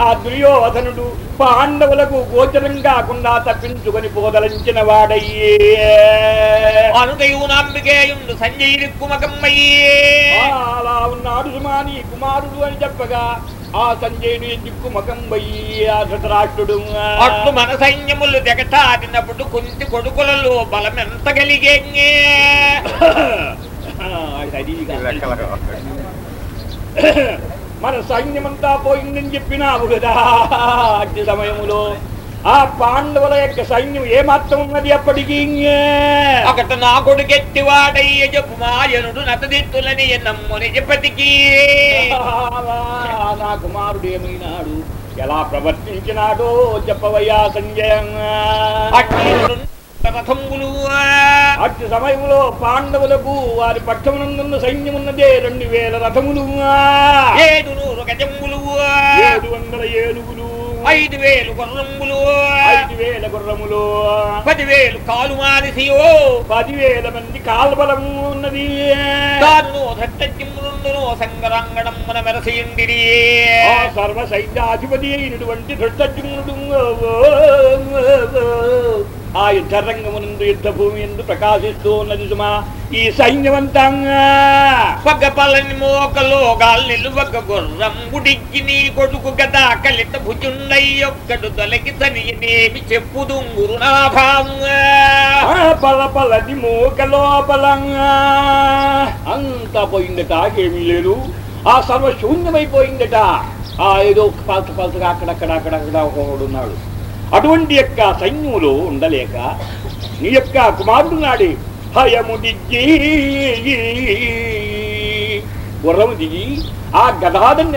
ఆ దుర్యోధనుడు పాండవులకు గోచరం కాకుండా తప్పించుకొని పోదలంచిన వాడయ్యే. సంజయుడి కుమకమ్మయ్యే. అలా ఉన్నాడు సుమాని కుమారుడు అని చెప్పగా ఆ సంజయుని దిక్కు మకం పోయి ఆ ధృతరాష్ట్రుడు. అట్లు మన సైన్యములు దిగటాడినప్పుడు కుంతి కొడుకులలో బలమెంత కలిగే. మన సైన్యమంతా పోయిందని చెప్పినావు కదా అట్టి సమయములో ఆ పాండవుల యొక్క సైన్యం ఏమాత్రం ఉన్నది అప్పటికి? ఒకటి నా కొడుకెత్తివాడయ్య చెప్పు మాయనుడు నతదిత్తులని నమ్ము నిజపతికి నా కుమారుడు ఏమైనాడు ఎలా ప్రవర్తించినాడో చెప్పవయ్యా సంజయ అట్టి సమయంలో పాండవులకు వారి పక్షమునందున్న సైన్యమున్నదే రెండు వేల రథములు ఏడు ఏడు వందల ఏనుగులు? ఐదు వేలు గుర్రంబులు ఐదు వేల గుర్రములు? పదివేలు కాలు మారిసియో పదివేల మంది కాల్బలము ఉన్నది. తాను ధట్టజిమ్మును మెరసియుండిరి. ఆ సర్వ సైన్యాధిపతి అయినటువంటి ధృష్టజుమ్నుడు ఆ యుద్ధ రంగమునందు యుద్ధ భూమి ఎందు ప్రకాశిస్తూ ఉన్నది సుమా. ఈ సైన్యవంతంగా నిలువక గుర్రం గుడికి నీ కొడుకు గదా కలిత భుజుండయ్యొక్కడు తొలగి తనియనేమి చెప్పుదు గురునాథాంగా ఆ పల పలని మూక లోపలంగా అంతా పోయిందట ఏమీ లేదు. ఆ సర్వ శూన్యమైపోయిందట ఆ ఏదో పాల్త పాల్తగా అక్కడక్కడ అక్కడక్కడ ఒకడు ఉన్నాడు. అటువంటి యొక్క సైన్యములు ఉండలేక నీ యొక్క కుమారుడు నాడి హయము దిగి గుర్రము దిగి ఆ గదాదండ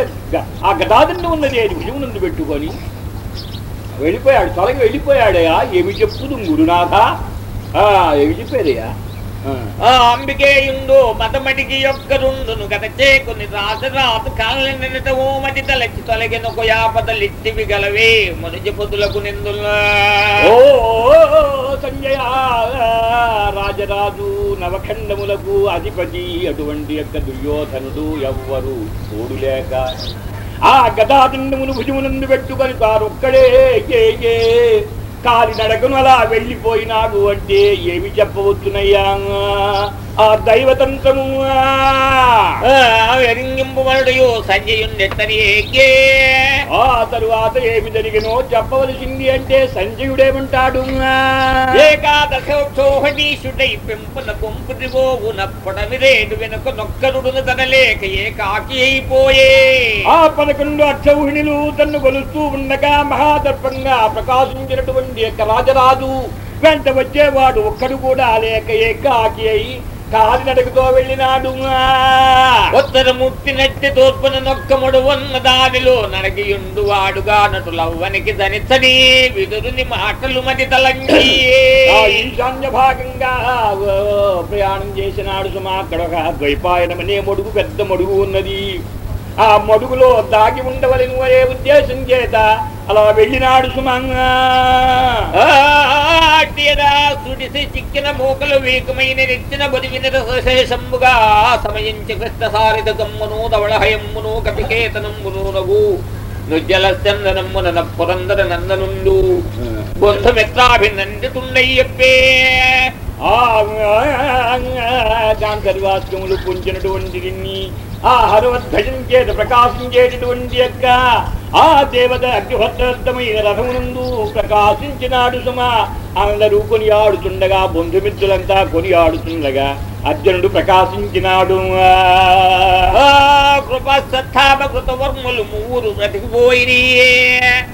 ఆ గదాదండ ఉన్నది అది భుజమునందు పెట్టుకొని వెళ్ళిపోయాడు తొలగి వెళ్ళిపోయాడయా ఏమి చెప్పుదు గురునాథ? ఆ, ఏమి చెప్పేదయ్యా? ఆ. అంబికే ఇందు మతమటికి యొక్క రెండును గత చేకుని రాత రాత కాళ్ళ ఓమటి తలచి తొలగిన యాపదలిట్టివి గలవే. మనుజ పొదులకు నిందులా ఓ సంజయ రాజరాజు నవఖండములకు అధిపతి అటువంటి యొక్క దుర్యోధనుడు ఎవ్వరు తోడులేక ఆ గదాదండమును భుజమునందు పెట్టుకొని తారొక్కడే. ఏ కాలి నడకను అలా వెళ్ళిపోయినాడు అంటే ఏమి చెప్పవచ్చునయ్యా ఆ దైవతంత్రము వెరింగింపుమరుడు సంజయుండెత్తని ఏకే. ఆ తరువాత ఏమి జరిగినో చెప్పవలసింది అంటే సంజయుడేమంటాడు? ఏకాదశోహనీషుడై పెంపున కొంపుటి గోవున పొడమిరేడు వెనుక నొక్కరుడును తనలేక ఏకాకి అయిపోయే. ఆ పదకొండు అక్షౌహిణులు తన్ను కొలుస్తూ ఉండగా మహాదర్పంగా ప్రకాశించినటువంటి యొక్క రాజరాజు వెంట వచ్చేవాడు ఒక్కడు కూడా లేక ఏకాకి అయి కాలినడకతో వెళ్ళినాడు. ఉత్తరమూర్తి నట్టి తూర్పున నొక్కముడు ఉన్న దానిలో నడగియుండు వాడుగా నటులవ్వనికి ధనితని విదురుని మాటలు మది తలంగి. ఈశాన్య భాగంగా ప్రయాణం చేసినాడు సుమా. అక్కడ ఒక ద్వైపాయనమనే మడుగు పెద్ద మడుగు ఉన్నది. ఆ మడుగులో దాగి ఉండవలని అనే ఉద్దేశం చేత అలా వెళ్ళినాడు సుమంగా. చిక్కిన మూకలు వీకమైన నెచ్చిన బొదివిన శేషంబుగా సమయించి కృష్ణ సారిద గమ్మును ధవళహయమ్మును కపికేతనమ్మును నగు నుజ్జల చందనమ్మున పురందర నందనుండు. బొంధమిత్రాభినందితుండయ్యప్పే ఆ చాంతరివాస్యములు పుంచినటువంటి ఆ హనుమధ్వజం చేత ప్రకాశించేటటువంటి యొక్క ఆ దేవత అగ్నిహోత్రమై రథమునందు ప్రకాశించినాడు సుమా. అందరూ కొనియాడుతుండగా బంధుమిత్రులంతా కొనియాడుతుండగా అర్జునుడు ప్రకాశించినాడు. కృపస్థాపకృత మూరు బ్రతికిపోయి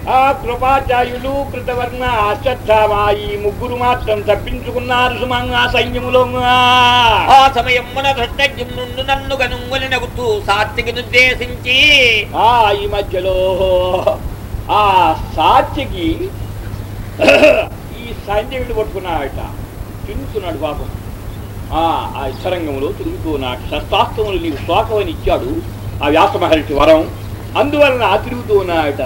ఆ కృపాచార్యులు కృతవర్ణ అశ్వత్థామా ఈ ముగ్గురు మాత్రం తప్పించుకున్నారు సుమంగా సైన్యములో. ఆ సమయమున ధృష్టజ్ఞం నన్ను గనుంగుని నగుతూ సాత్వికి ఆ ఈ మధ్యలో ఆ సాత్యకి ఈ సంజయుడు పట్టుకున్నాడట. తిరుగుతున్నాడు పాపం. ఆ ఇష్టరంగంలో ఇతరంగంలో తిరుగుతూ ఉన్నాడు శస్త్రాస్త్రములు నీకు శోకమని ఇచ్చాడు. ఆ వ్యాస మహర్షి వరం. అందువలన ఆ తిరుగుతూ ఉన్నాడట.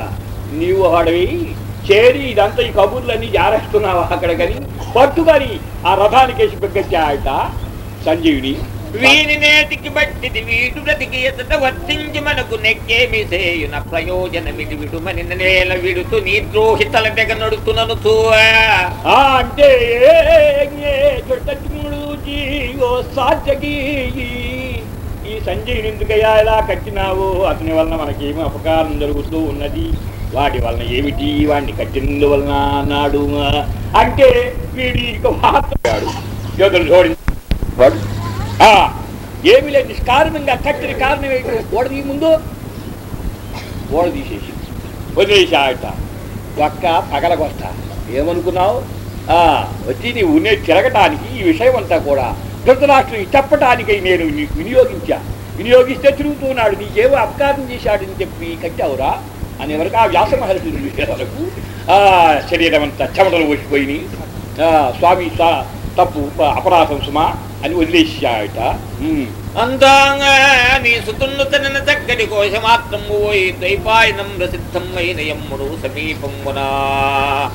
నీవు వాడవి చేరి ఇదంతా ఈ కబుర్లన్నీ ఆరేస్తున్నావా అక్కడ కానీ పట్టుకొని ఆ రథానికి వేసి పెగ్గచ్చాయట సంజీవుని. వీని నేటికి బట్టిది వీడు బ్రతికి ఎతట వర్తించి మనకు నెక్కేమి సేయున ప్రయోజన విడి విడుమని నేల విడుతూ నీ ద్రోహితల తెగ నడుతునను ఆ అంటే సాధ్యకి ఈ సంజయుని ఎందుకయ్యా ఇలా కట్టినావు? అతని వలన మనకేమి అపకారం జరుగుతూ ఉన్నది. వాటి వలన ఏమిటి? వాడిని కట్టినందువలన అన్నాడు అంటే వీడి వాడు, ఆ, ఏమి లేదు నిష్కారణంగా కట్టిన కారణం ఏంటి ఓడది ముందు. ఓడ తీసేసి వదిలేసాట ఒక్క పగలగొస్త ఏమనుకున్నావు? ఆ, వచ్చి నీ ఉన్నే తిరగటానికి ఈ విషయం అంతా కూడా ధృతరాష్ట్రుని చెప్పటానికై నేను వినియోగించా. వినియోగిస్తే తిరుగుతున్నాడు. నీకేవో అపకారం చేశాడని చెప్పి కట్టావురా? అని వరకు ఆ వ్యాస మహర్షులు చూసే వరకు ఆ శరీరం అంతా చెమటలు వచ్చిపోయి స్వామి తప్పు అపరాధం సుమా. అని వదిలేసాట ఉమ్. అందాంగా చక్కటి కోశమాత్రము పోయి ద్వైపాయనం ప్రసిద్ధం అయిన యమ్ముడు సమీపమునా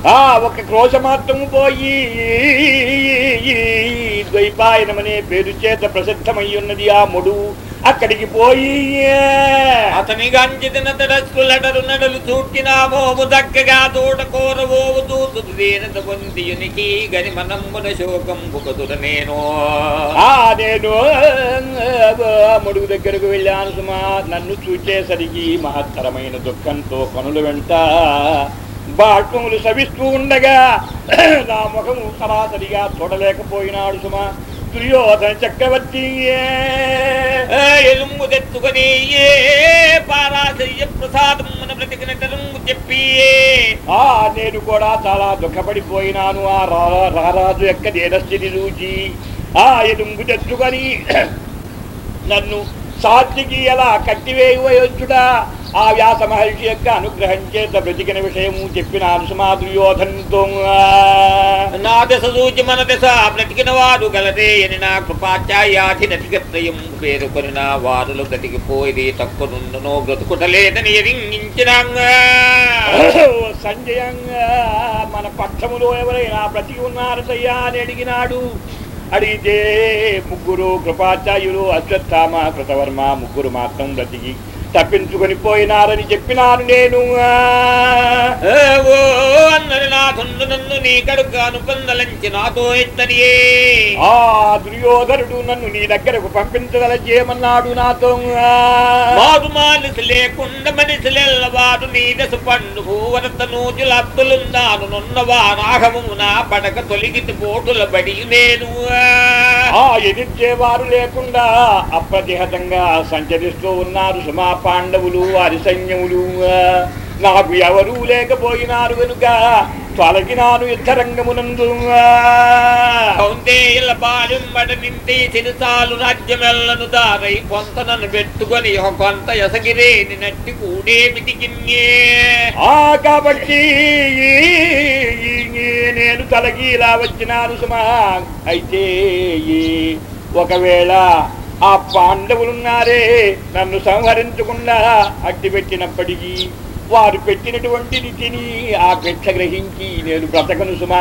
ఆ ఒక క్రోశ మాత్రము పోయి ద్వైపాయనమనే పేరు చేత ప్రసిద్ధమై ఉన్నది ఆ ముడు. అక్కడికి పోయి. అతని గంజిదిన తడస్కులటరు నడలు చూటినా మోము దక్కగా తోట కోరవోవు దూతుడు దేనత పొందియునికి గని మనమ్మున శోకం బుకదుర నేను. ఆ నేను ముడుగు దగ్గరకు వెళ్ళాను సుమా. నన్ను చూచేసరికి మహత్తరమైన దుఃఖంతో కనుల వెంట బాష్పములు సవిస్తూ ఉండగా నా ముఖము సరాసరిగా చూడలేకపోయినాడు సుమా. ఏ ఎలుంగు తెచ్చుకొని ఏ పారాశయ్య ప్రసాదమున బ్రతికినటరుంగు చెప్పి ఆ నేను కూడా చాలా దుఃఖపడిపోయినాను ఆ రారాజు యొక్క దేనస్థితి చూచి. ఆ ఎదుంగు తెచ్చుకొని నన్ను సాత్వికి ఎలా కట్టివేయవచ్చుడా ఆ వ్యాస మహర్షి యొక్క అనుగ్రహం చేత బ్రతికిన విషయము చెప్పినాను సుమా దుర్యోధనంతో నా దశ సూచి మన దశ బ్రతికిన వారు గలదే అని నా కృపాచాయాధి నటిగత్రయం పేరుకొని నా వారులు బ్రతికిపోయి తక్కువ నుండునో బ్రతుకుటలేదని ఎరింగించినాంగా సంజయంగా మన పక్షములో ఎవరైనా బ్రతికి ఉన్నారటయ్యా అని అడిగినాడు. అడిగితే ముగ్గురు కృపాచార్యులు అశ్వత్థామ కృతవర్మ ముగ్గురు మాత్రం బ్రతికి తప్పించుకొని పోయినారని చెప్పినాను నేను. అన్నది నా తుండు నన్ను నీ కడుగాను పొందలంచి నాతో ఎత్తనియే. ఆ దుర్యోధనుడు నన్ను నీ దగ్గరకు పంపించగలచేయమన్నాడు నాతో. మారు మానిసి లేకుండా మనిషి వాడు నీ దశ పండు భూవరత నూజులబ్దులున్నాను నున్నవా రాఘవము నా పడక తొలిగితి పోటుల బడి నేను. ఆ ఎదిర్చేవారు లేకుండా అప్రతిహతంగా సంచరిస్తూ ఉన్నారు సుమా పాండవులు వారి సైన్యములు నాకు ఎవరూ లేకపోయినారు కనుక తొలగినాను యుద్ధరంగమునందు కౌంతేయుల పాలింబడ నింటి చిరుసాలు రాజ్యమెల్లను దారై పొంతనను పెట్టుకొని ఒక కొంత ఎసగిరేని నట్టి కూడేమిటికిన్నే ఆ కాబట్టి నేను తలగి ఇలా వచ్చినాను సుమా. అయితే ఒకవేళ ఆ పాండవులున్నారే నన్ను సంహరించకుండా అడ్డు పెట్టినప్పటికీ వారు పెట్టినటువంటి తిని ఆ భిక్ష గ్రహించి నేను బ్రతకను సుమా.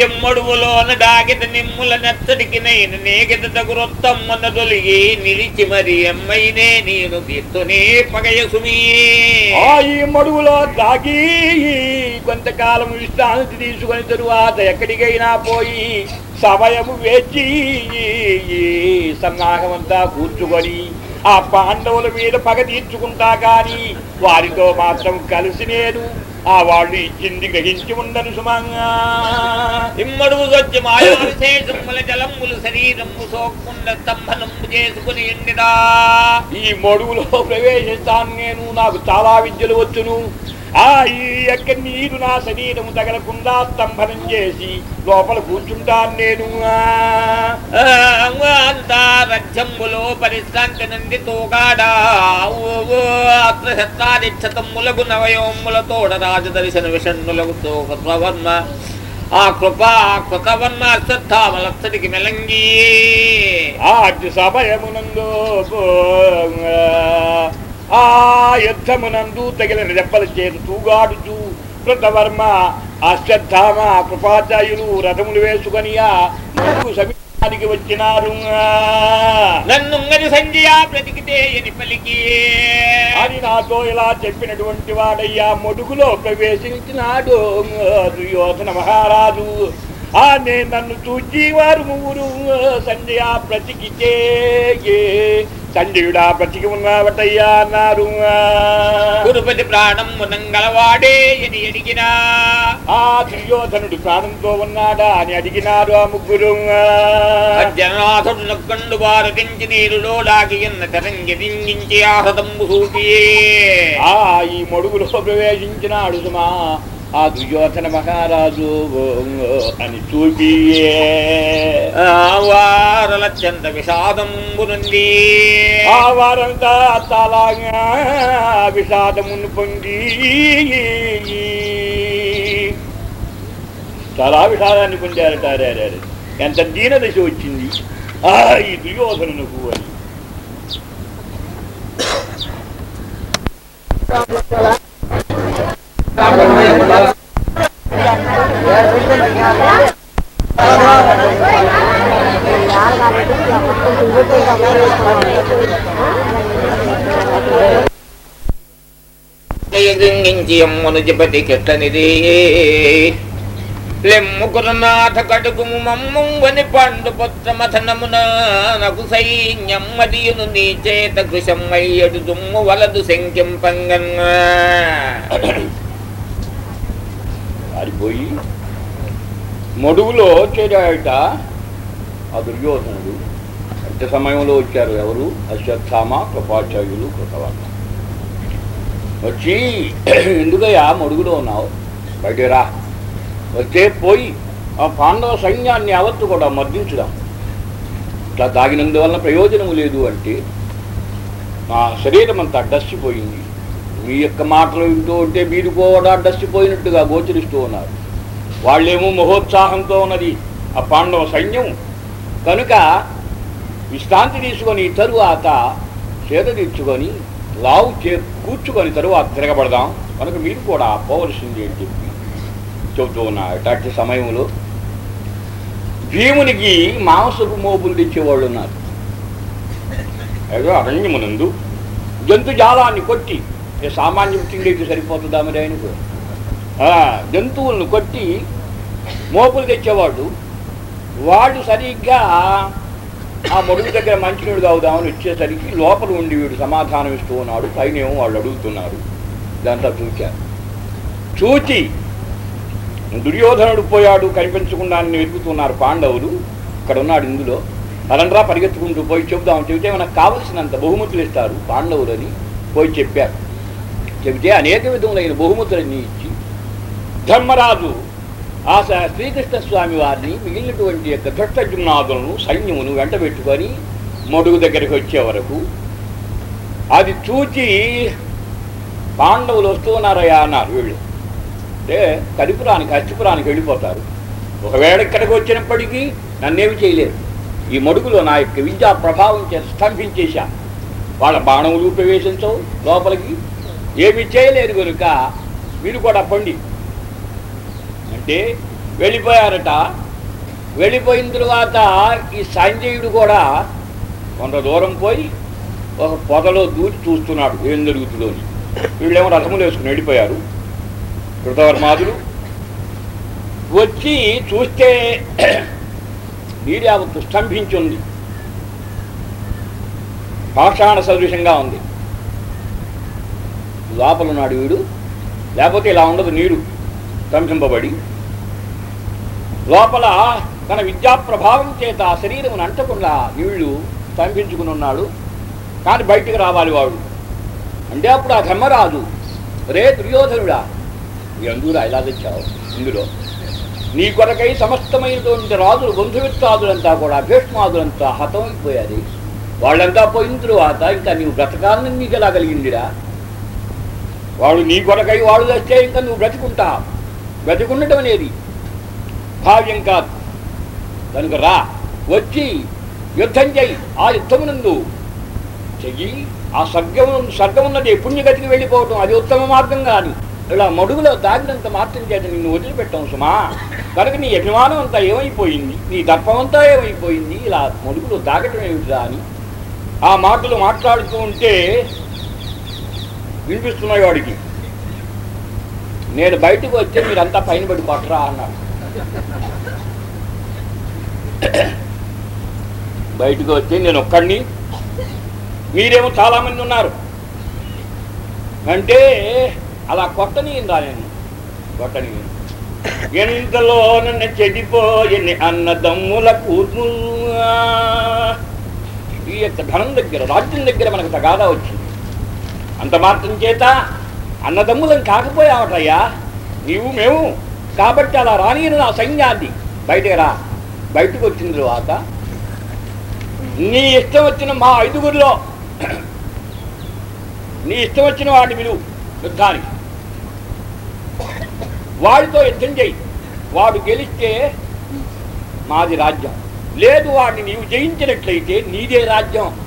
ఎమ్మడువులోన డాగిత నిమ్ముల నెత్తడికి నేను నేగిత తగురొత్తమ్మన తొలిగి నిలిచి మరి ఎమ్మైనే నేను తీర్తునే పగయ సుమీ. ఆ ఈ మడుగులో దాగి కొంతకాలం విశ్రాంతి తీసుకొని తరువాత ఎక్కడికైనా పోయి సమయము వేచి సన్నాహమంతా కూర్చుకొని ఆ పాండవుల మీద పగ తీర్చుకుంటా కాని వారితో మాత్రం కలిసి నేను ఆ వాళ్ళు ఇచ్చింది గ్రహించి ఉండను సుమంగా. వచ్చి జలములు శరీరము స్తంభనము చేసుకుని ఎండిదా. ఈ మడుగులో ప్రవేశిస్తాను నేను. నాకు చాలా విద్యలు వచ్చును. ఆ ఈ యొక్క నీరు నా శరీరము తగలకుండా స్తంభనం చేసి లోపల కూర్చుంటాను నేను. అంతా రథ్యములో పరిశ్రాంతి నుండి తోగాడా? తోడ రాజ దర్శన విషణులకు తోకత్వవర్మ ఆ కృప కృతవర్మ అశ్వత్థామలత్తడికి మెలంగి. ఆ సమయమునందు ఆ యుద్ధమునందు తగిలిన దెబ్బల చేతి తూగాడుచు కృతవర్మ అశ్వత్థామ కృపాచార్యులు రథములు వేసుకొని సమీపానికి వచ్చినారు. నన్ను సంజయ బ్రతికితే ఎని పలికి? అని నాతో ఇలా చెప్పినటువంటి వాడయ్యా మొడుగులో ప్రవేశించినాడు దుర్యోధన మహారాజు. ఆ నేను నన్ను చూచి వారు ముగ్గురు సంజయ బ్రతికితే సంజయుడా బ్రతికి ఉన్నావటయ్యా అన్నారు గురుపతి ప్రాణం మునంగలవాడే అని అడిగినా ఆ దుర్యోధనుడు ప్రాణంతో ఉన్నాడా అని అడిగినారు ఆ ముగ్గురు. జనాథుడు నొక్కండు వారటించి నీరులో లాగియన్న తరంగి దింగించి ఆహృతంబు సూపియే ఆ ఈ మొడుగులో ప్రవేశించినాడు సుమా. ఆ దుర్యోధన మహారాజు అని చూపి వారలత్యంత విషాదంబు నుండి ఆ వారంతా తలాగా విషాదమును పొంది. చాలా విషాదాన్ని పొందారట. అరే అరే అరే. ఎంత దీనదశ వచ్చింది? ఆ ఈ దుర్యోధనునకు అని. దింగించి అమ్మను జపతి కెట్టనిది లెమ్ముకురనాథ కడుగుము మమ్మువని పండు పుత్ర మథనమున సైన్యం మదియును నీ చేత కృషమ్మయ్యడు దుమ్ము వలదు శంకింపంగన్నా. పారిపోయి మడుగులో చేరాడట ఆ దుర్యోధనుడు ఎంత సమయంలో వచ్చారు ఎవరు? అశ్వత్థామ కృపాచార్యులు కృతవర్మ వచ్చి ఎందుకయ్యా మడుగులో ఉన్నావు? బయటరా వచ్చే పోయి ఆ పాండవ సైన్యాన్ని యావత్తు కూడా మర్దించుదాం. ఇట్లా తాగినందువలన ప్రయోజనము లేదు అంటే నా శరీరం అంతా అడ్డసిపోయింది మీ యొక్క మాటలు వింటూ ఉంటే మీరు కూడా అడ్డసిపోయినట్టుగా గోచరిస్తూ ఉన్నారు. వాళ్ళేమో మహోత్సాహంతో ఉన్నది. ఆ పాండవ సైన్యం. కనుక విశ్రాంతి తీసుకొని తరువాత చేత తీర్చుకొని లావు చే కూర్చుకొని తరువాత తిరగబడదాం. కనుక మీరు కూడా పోవలసింది అని చెప్పి చెబుతూ ఉన్నారు. అట్టి సమయంలో భీమునికి మాంసపు మోపులు తెచ్చేవాళ్ళు ఉన్నారు. ఏదో అరణ్యమునందు జంతుజాలాన్ని కొట్టి సామాన్య సామాన్యం తిండికి సరిపోతుందా మరి ఆయనకు? జంతువులను కొట్టి మోపులు తెచ్చేవాడు. వాడు సరిగ్గా ఆ మడుగు దగ్గర మంచినీడు తాగుదామని వచ్చేసరికి లోపల ఉండి వీడు సమాధానం ఇస్తూ ఉన్నాడు. పైనేమో వాళ్ళు అడుగుతున్నారు. దాంట్లో చూచారు చూచి. దుర్యోధనుడు పోయాడు కనిపించకుండా వెతుకుతున్నారు పాండవులు. ఇక్కడ ఉన్నాడు ఇందులో అలండ్రా పరిగెత్తుకుంటూ పోయి చెబుదాం. చెబితే మనకు కావలసినంత బహుమతులు ఇస్తారు పాండవులని పోయి చెప్పారు. చెబితే అనేక విధములైన బహుమతులన్నీ ఇచ్చి ధర్మరాజు ఆ శ్రీకృష్ణ స్వామి వారిని మిగిలినటువంటి యొక్క దుష్టజుమ్నాదులను సైన్యమును వెంట పెట్టుకొని మడుగు దగ్గరికి వచ్చే వరకు అది చూచి పాండవులు వస్తూ ఉన్నారయ్యా అన్నారు వీళ్ళు. అంటే కరిపురానికి అచ్చిపురానికి వెళ్ళిపోతారు. ఒకవేళ ఇక్కడికి వచ్చినప్పటికీ నన్నేమి చేయలేదు. ఈ మడుగులో నా యొక్క విద్యా ప్రభావం చే స్తంభించేశా. వాళ్ళ బాణములు ప్రవేశించవు లోపలికి. ఏమి చేయలేరు కనుక మీరు కూడా పండి. అంటే వెళ్ళిపోయారట. వెళ్ళిపోయిన తరువాత ఈ సంజయుడు కూడా కొంత దూరం పోయి ఒక పొదలో దూచి చూస్తున్నాడు ఏం జరుగుతుందో అని వీళ్ళేమో రథములు వేసుకుని వెళ్ళిపోయారు. కృతవర్మాదులు వచ్చి చూస్తే నీర్యావత్తు స్తంభించింది పాషాణ సదృశంగా ఉంది. లోపలున్నాడు వీడు. లేకపోతే ఇలా ఉండదు నీరు. స్తంభింపబడి లోపల తన విద్యా ప్రభావం చేత శరీరం శరీరమును అంటకుండా నీళ్ళు స్తంభించుకుని ఉన్నాడు కానీ బయటికి రావాలి వాడు. అంటే అప్పుడు ఆ ధర్మరాజు రే దుర్యోధనుడా ఎందుకురా ఇలా తెచ్చావు? ఇందులో. నీ కొరకై సమస్తమైనటువంటి రాజులు బంధుమిత్రాదులంతా కూడా భీష్మాదులంతా హతమైపోయారు. వాళ్ళంతా పోయిన తరువాత ఇంకా నీవు బ్రతకాలని నీకు ఎలా కలిగిందిరా? వాడు నీ కొరకై వాడు తెస్తే ఇంకా నువ్వు బ్రతికుంటా బ్రతికుండటం అనేది భావ్యం కాదు. కనుక రా వచ్చి యుద్ధం చెయ్యి ఆ యుద్ధమునందు చెయ్యి ఆ స్వర్గం స్వర్గం ఉన్నది పుణ్యగతికి వెళ్ళిపోవటం అది ఉత్తమ మార్గం కాని ఇలా మడుగులో దాగినంత మాత్రం చేత నిన్ను వదిలిపెట్టాం సుమా. కనుక నీ అభిమానం అంతా ఏమైపోయింది? నీ దర్పమంతా ఏమైపోయింది? ఇలా మడుగులో దాగటం ఏమిటిదా అని ఆ మాటలు మాట్లాడుతూ ఉంటే వినిపిస్తున్నాయి వాడికి. నేను బయటకు వచ్చే మీరంతా పైన పడి అన్నాడు. బయటకు వచ్చి నేను ఒక్కడిని. మీరేమో చాలా మంది ఉన్నారు. అంటే అలా కొట్టని నేను. కొట్టని ఎంతలో నన్ను చెడిపోయని అన్నదమ్ముల కూతురు. ఈ యొక్క ధనం దగ్గర రాజ్యం దగ్గర మనకు తగాదా వచ్చింది. అంత మాత్రం చేత అన్నదమ్ములం కాకపోయావటయ్యా. నీవు మేము కాబట్టి అలా రానియను నా సైన్యాన్ని. బయటకు రా. బయటకు వచ్చిన తర్వాత నీ ఇష్టం వచ్చిన మా ఐదుగురిలో నీ ఇష్టం వచ్చిన వాడిని విలువ యుద్ధానికి. వాడితో యుద్ధం చేయి. వాడు గెలిస్తే మాది రాజ్యం. లేదు వాడిని నీవు జయించినట్లయితే నీదే రాజ్యం.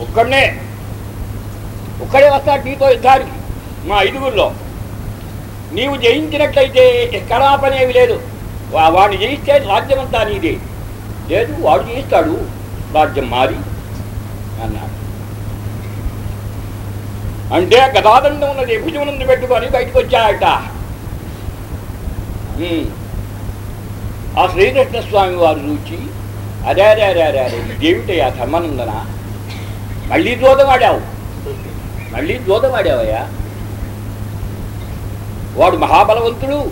ఒక్కడనే. ఒక్కడే వస్తాడు నీతో యుద్ధానికి. మా ఐదుగురిలో. నీవు జయించినట్లయితే ఎక్కడా పనేవి లేదు. వాడు వాడిని జయిస్తే రాజ్యమంతా నీదే. లేదు వాడు జయిస్తాడు. రాజ్యం మారి అన్నాడు. అంటే గదాదండం ఉన్నది భుజమునందు పెట్టుకొని బయటకు వచ్చాయట ఆ శ్రీకృష్ణ స్వామి వారు చూచి అరే అరే అరే అరే అరే ఇదేమిటయ్యా ధర్మానందన? మళ్ళీ దూదమాడావు మళ్ళీ దూదమాడావయ్యా వాడు మహాబలవంతుడు.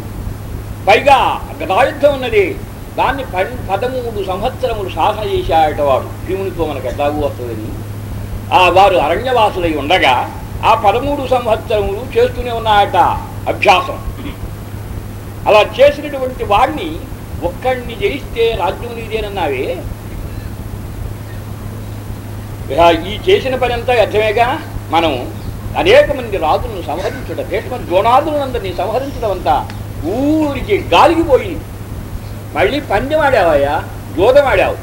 పైగా గదాయుద్ధం ఉన్నది. దాన్ని పన్ పదమూడు సంవత్సరములు సాధన చేశాడట వాడు. భీమునితో మనకు ఎట్లాగూ వస్తుందని. ఆ వారు అరణ్యవాసులై ఉండగా ఆ పదమూడు సంవత్సరములు చేస్తూనే ఉన్నాయట అభ్యాసం. అలా చేసినటువంటి వాడిని ఒక్కడిని జయిస్తే రాజ్యం నీదేనన్నావే? ఈ చేసిన పని అంతా అర్థమేగా మనం అనేక మంది రాజులను సంహరించడం భీష్మ ద్రోణాదులందరినీ సంహరించడం అంతా ఊరికి గాలికి పోయింది మళ్ళీ పందెం ఆడావయ్యా జోదం ఆడావు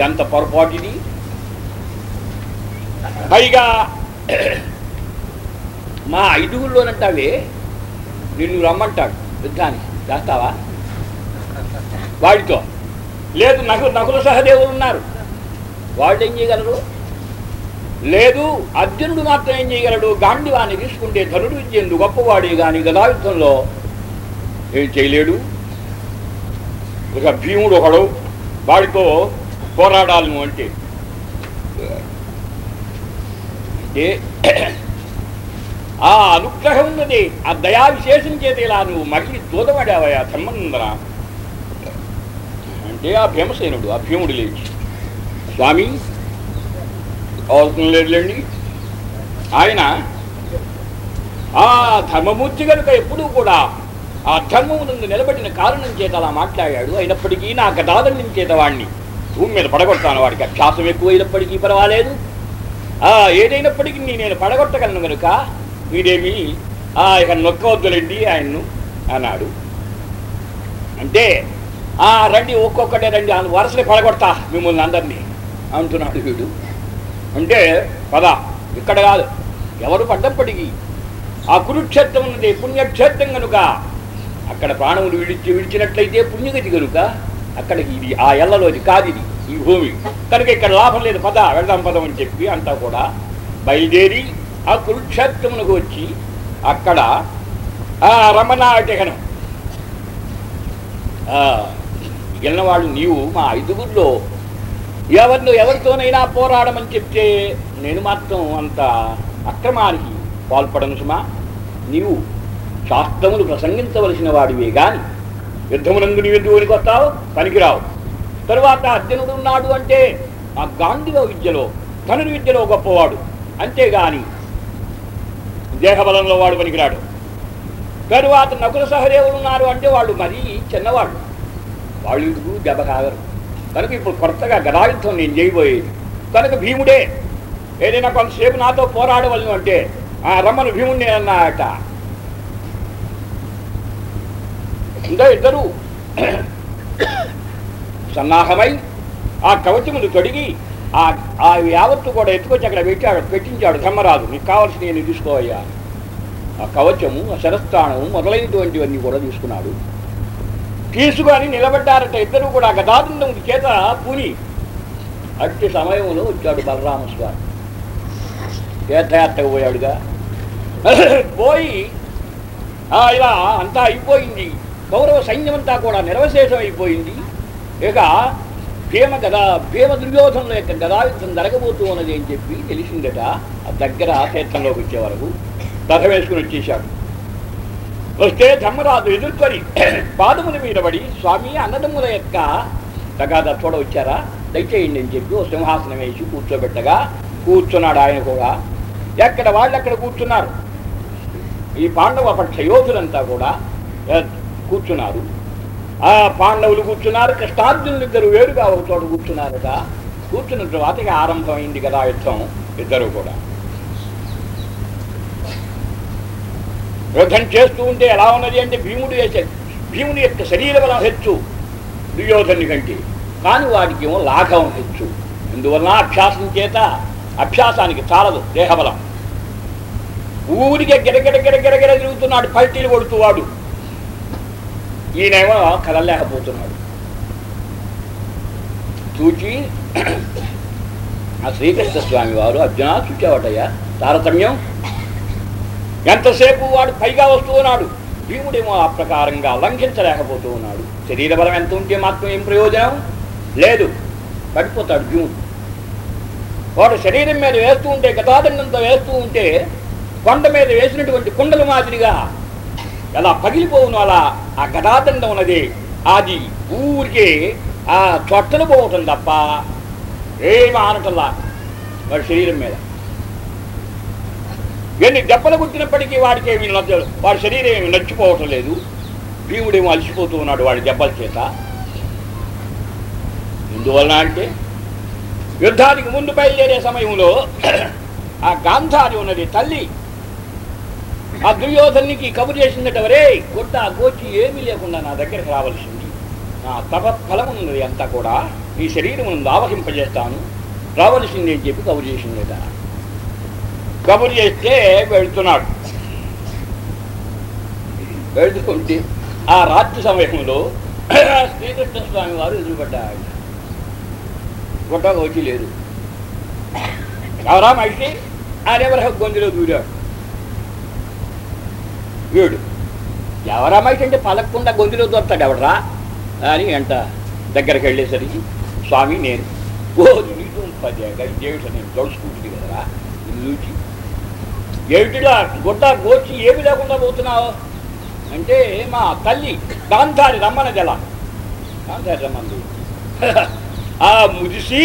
ఎంత పొరపాటిది? పైగా మా ఐదుగురిలోనంటావే నిన్ను రమ్మంటాడు యుద్ధానికి. చేస్తావా? వాడితో. లేదు నకు నకుల సహదేవులు ఉన్నారు. వాళ్ళు ఏం చేయగలరు? లేదు అర్జునుడు మాత్రం ఏం చేయగలడు? గాంధీవాన్ని తీసుకుంటే ధనుడు విద్యందు గొప్పవాడే కానీ గదాయుద్ధంలో ఏం చేయలేడు. ఇక భీముడు ఒకడు వాడితో పోరాడాలను అంటే. అంటే ఆ అనుగ్రహం ఉన్నది ఆ దయా విశేషం చేత ఇలా నువ్వు మళ్ళీ దూదపడావయా ధర్మనందన. అంటే ఆ భీమసేనుడు ఆ భీముడు లేచి స్వామి అవసరం లేదులేండి ఆయన ఆ ధర్మమూర్తి కనుక ఎప్పుడూ కూడా ఆ ధర్మమునందు నిలబడిన కారణం చేత అలా మాట్లాడాడు. అయినప్పటికీ నా గదాదండం చేత వాడిని భూమి మీద పడగొడతాను. వాడికి అభ్యాసం ఎక్కువైనప్పటికీ పర్వాలేదు. ఆ ఏదైనప్పటికీ నేను పడగొట్టగలను కనుక మీరేమి ఆ ఇక నొక్కవద్దులండి ఆయన్ను అన్నాడు. అంటే ఆ రండి ఒక్కొక్కటే రండి ఆ వరుసని పడగొడతా మిమ్మల్ని అందరినీ అంటున్నాడు వీడు. అంటే పద. ఇక్కడ కాదు. ఎవరు పడ్డప్పటికీ. ఆ కురుక్షేత్రం ఉన్నది పుణ్యక్షేత్రం కనుక. అక్కడ ప్రాణములు విడిచి విడిచినట్లయితే పుణ్యగతి కనుక. అక్కడికి ఇది ఆ ఎల్లలోది కాదు ఇది ఈ భూమి. కనుక ఇక్కడ లాభం లేదు. పద వెళ్దాం పదం అని చెప్పి అంతా కూడా బయలుదేరి ఆ కురుక్షేత్రమునకు వచ్చి అక్కడ ఆ రమణాటకనం మిగిలిన వాళ్ళు నీవు మా ఐదుగురిలో ఎవరిని ఎవరితోనైనా పోరాడమని చెప్తే నేను మాత్రం అంత అక్రమానికి పాల్పడను సుమా. నీవు శాస్త్రములు ప్రసంగించవలసిన వాడివే గాని యుద్ధమునందు నీవు ఎందుకు వస్తావు? పనికిరావు. తరువాత అర్జునుడు ఉన్నాడు అంటే ఆ గాంధీవ విద్యలో ధనుడి విద్యలో గొప్పవాడు. అంతేగాని దేహబలంలో వాడు పనికిరాడు. తరువాత నకుల సహదేవులు ఉన్నారు అంటే వాళ్ళు మరీ చిన్నవాళ్ళు వాళ్ళు దెబ్బ కాగరు కనుక ఇప్పుడు కొత్తగా గదాయుద్ధం నేను చేయబోయేది కనుక భీముడే ఏదైనా కొంతసేపు నాతో పోరాడవలను అంటే ఆ రమ్మను భీముడిని అన్నాట ఇంకా ఇద్దరు సన్నాహమై ఆ కవచములు తొడిగి ఆ ఆ యావత్తు కూడా ఎత్తుకొచ్చి అక్కడ పెట్టాడు పెట్టించాడు ధర్మరాజు. నీకు కావాల్సిన నేను తీసుకోవయ్యా. ఆ కవచము ఆ శరస్థానము మొదలైనటువంటివన్నీ కూడా తీసుకున్నాడు. తీసుకొని నిలబడ్డారట ఇద్దరు కూడా గదాదండం చేత పూని అట్టి సమయంలో వచ్చాడు బలరామస్వామి తీర్థయాత్రకు పోయాడుగా. పోయి ఇలా అంతా అయిపోయింది. కౌరవ సైన్యమంతా కూడా నిర్వశేషం అయిపోయింది. ఇక భీమ గదా భీమ దుర్యోధనుల యొక్క గదాయుద్ధం జరగబోతూ ఉన్నది అని చెప్పి తెలిసిందట. ఆ దగ్గర తీర్థంలోకి వచ్చే వరకు. రథ వేసుకుని వచ్చేసాడు వస్తే ధర్మరాజు ఎదుర్కొని పాదముల మీద పడి స్వామి అన్నదమ్ముల యొక్క తగాదా చూడ వచ్చారా దయచేయండి అని చెప్పి ఓ సింహాసనం వేసి కూర్చోబెట్టగా కూర్చున్నాడు ఆయన కూడా. ఎక్కడ వాళ్ళు అక్కడ కూర్చున్నారు? ఈ పాండవ పక్ష యోధులంతా కూడా కూర్చున్నారు. ఆ పాండవులు కూర్చున్నారు కృష్ణార్జునులు ఇద్దరు వేరుగా ఒక చోట కూర్చున్నారట. కూర్చున్న తర్వాత ఆరంభమైంది కదా యుద్ధం ఇద్దరు కూడా. యుద్ధం చేస్తూ ఉంటే ఎలా ఉన్నది అంటే భీముడు వేసే భీముడి యొక్క శరీర బలం హెచ్చు. దుర్యోధని కంటే. కానీ వాడికి ఏమో లాఘవం హెచ్చు. అందువలన అభ్యాసం చేత? అభ్యాసానికి చాలదు దేహబలం. ఊరికే గిరగిర గిరగిర తిరుగుతున్నాడు పల్టీలు కొడుతూ వాడు. ఈయనేమో కలలేకపోతున్నాడు చూచి ఆ శ్రీకృష్ణ స్వామి వారు అర్జున చూచావటయ్యా? తారతమ్యం? ఎంతసేపు వాడు పైగా వస్తూ ఉన్నాడు? భీముడేమో ఆ ప్రకారంగా లంఘించలేకపోతూ ఉన్నాడు. శరీర బలం ఎంత ఉంటే మాత్రం ఏం ప్రయోజనం? లేదు. పడిపోతాడు భీముడు. వాడు శరీరం మీద వేస్తూ ఉంటే గతాదండంతో వేస్తూ ఉంటే కొండ మీద వేసినటువంటి కుండల మాదిరిగా ఎలా పగిలిపోవును అలా ఆ గదాదండం ఉన్నది అది ఊరికే ఆ చొట్టలు పోవటం తప్ప ఏమి ఆనటంలా వాడి శరీరం మీద. ఎన్ని దెబ్బలు కుట్టినప్పటికీ వాడికి ఏమి వాడి శరీరం ఏమి నచ్చిపోవటం లేదు. భీముడేమో అలసిపోతూ ఉన్నాడు వాడి దెబ్బల చేత. ఎందువలన అంటే యుద్ధానికి ముందు బయలుదేరే సమయంలో ఆ గాంధారి ఉన్నది తల్లి. ఆ దుర్యోధనికి కబురు చేసిందట వరే గుడ్డ గోచి ఏమీ లేకుండా నా దగ్గరికి రావలసింది. నా తపఫలం ఉన్నది అంతా కూడా ఈ శరీరం ఆవహింపజేస్తాను. రావలసింది అని చెప్పి కబురు చేసిందట. కబురు చేస్తే వెళుతున్నాడు. వెళుతుంటే ఆ రాత్రి సమయంలో శ్రీకృష్ణ స్వామి వారు ఎదురుపడ్డాడు గుట్ట వచ్చి లేదు. ఎవరా మనిషి ఆడెవర గొంతులో దూరాడు. వీడు ఎవరా మనిషి అంటే పలకకుండా గొంతులో దొరుకుతాడు ఎవడరా? అని అంట. దగ్గరికి వెళ్ళేసరికి స్వామి నేను ఓ నీకు పది దేవుడు నేను తడుచుకుంటుంది కదరా. నుంచి ఏమిటిలా గుడ్డ గోచి ఏమి లేకుండా పోతున్నావు? అంటే మా తల్లి గాంధారి రమ్మన జల. గాంధారి రమ్మంది ఆ ముదిసి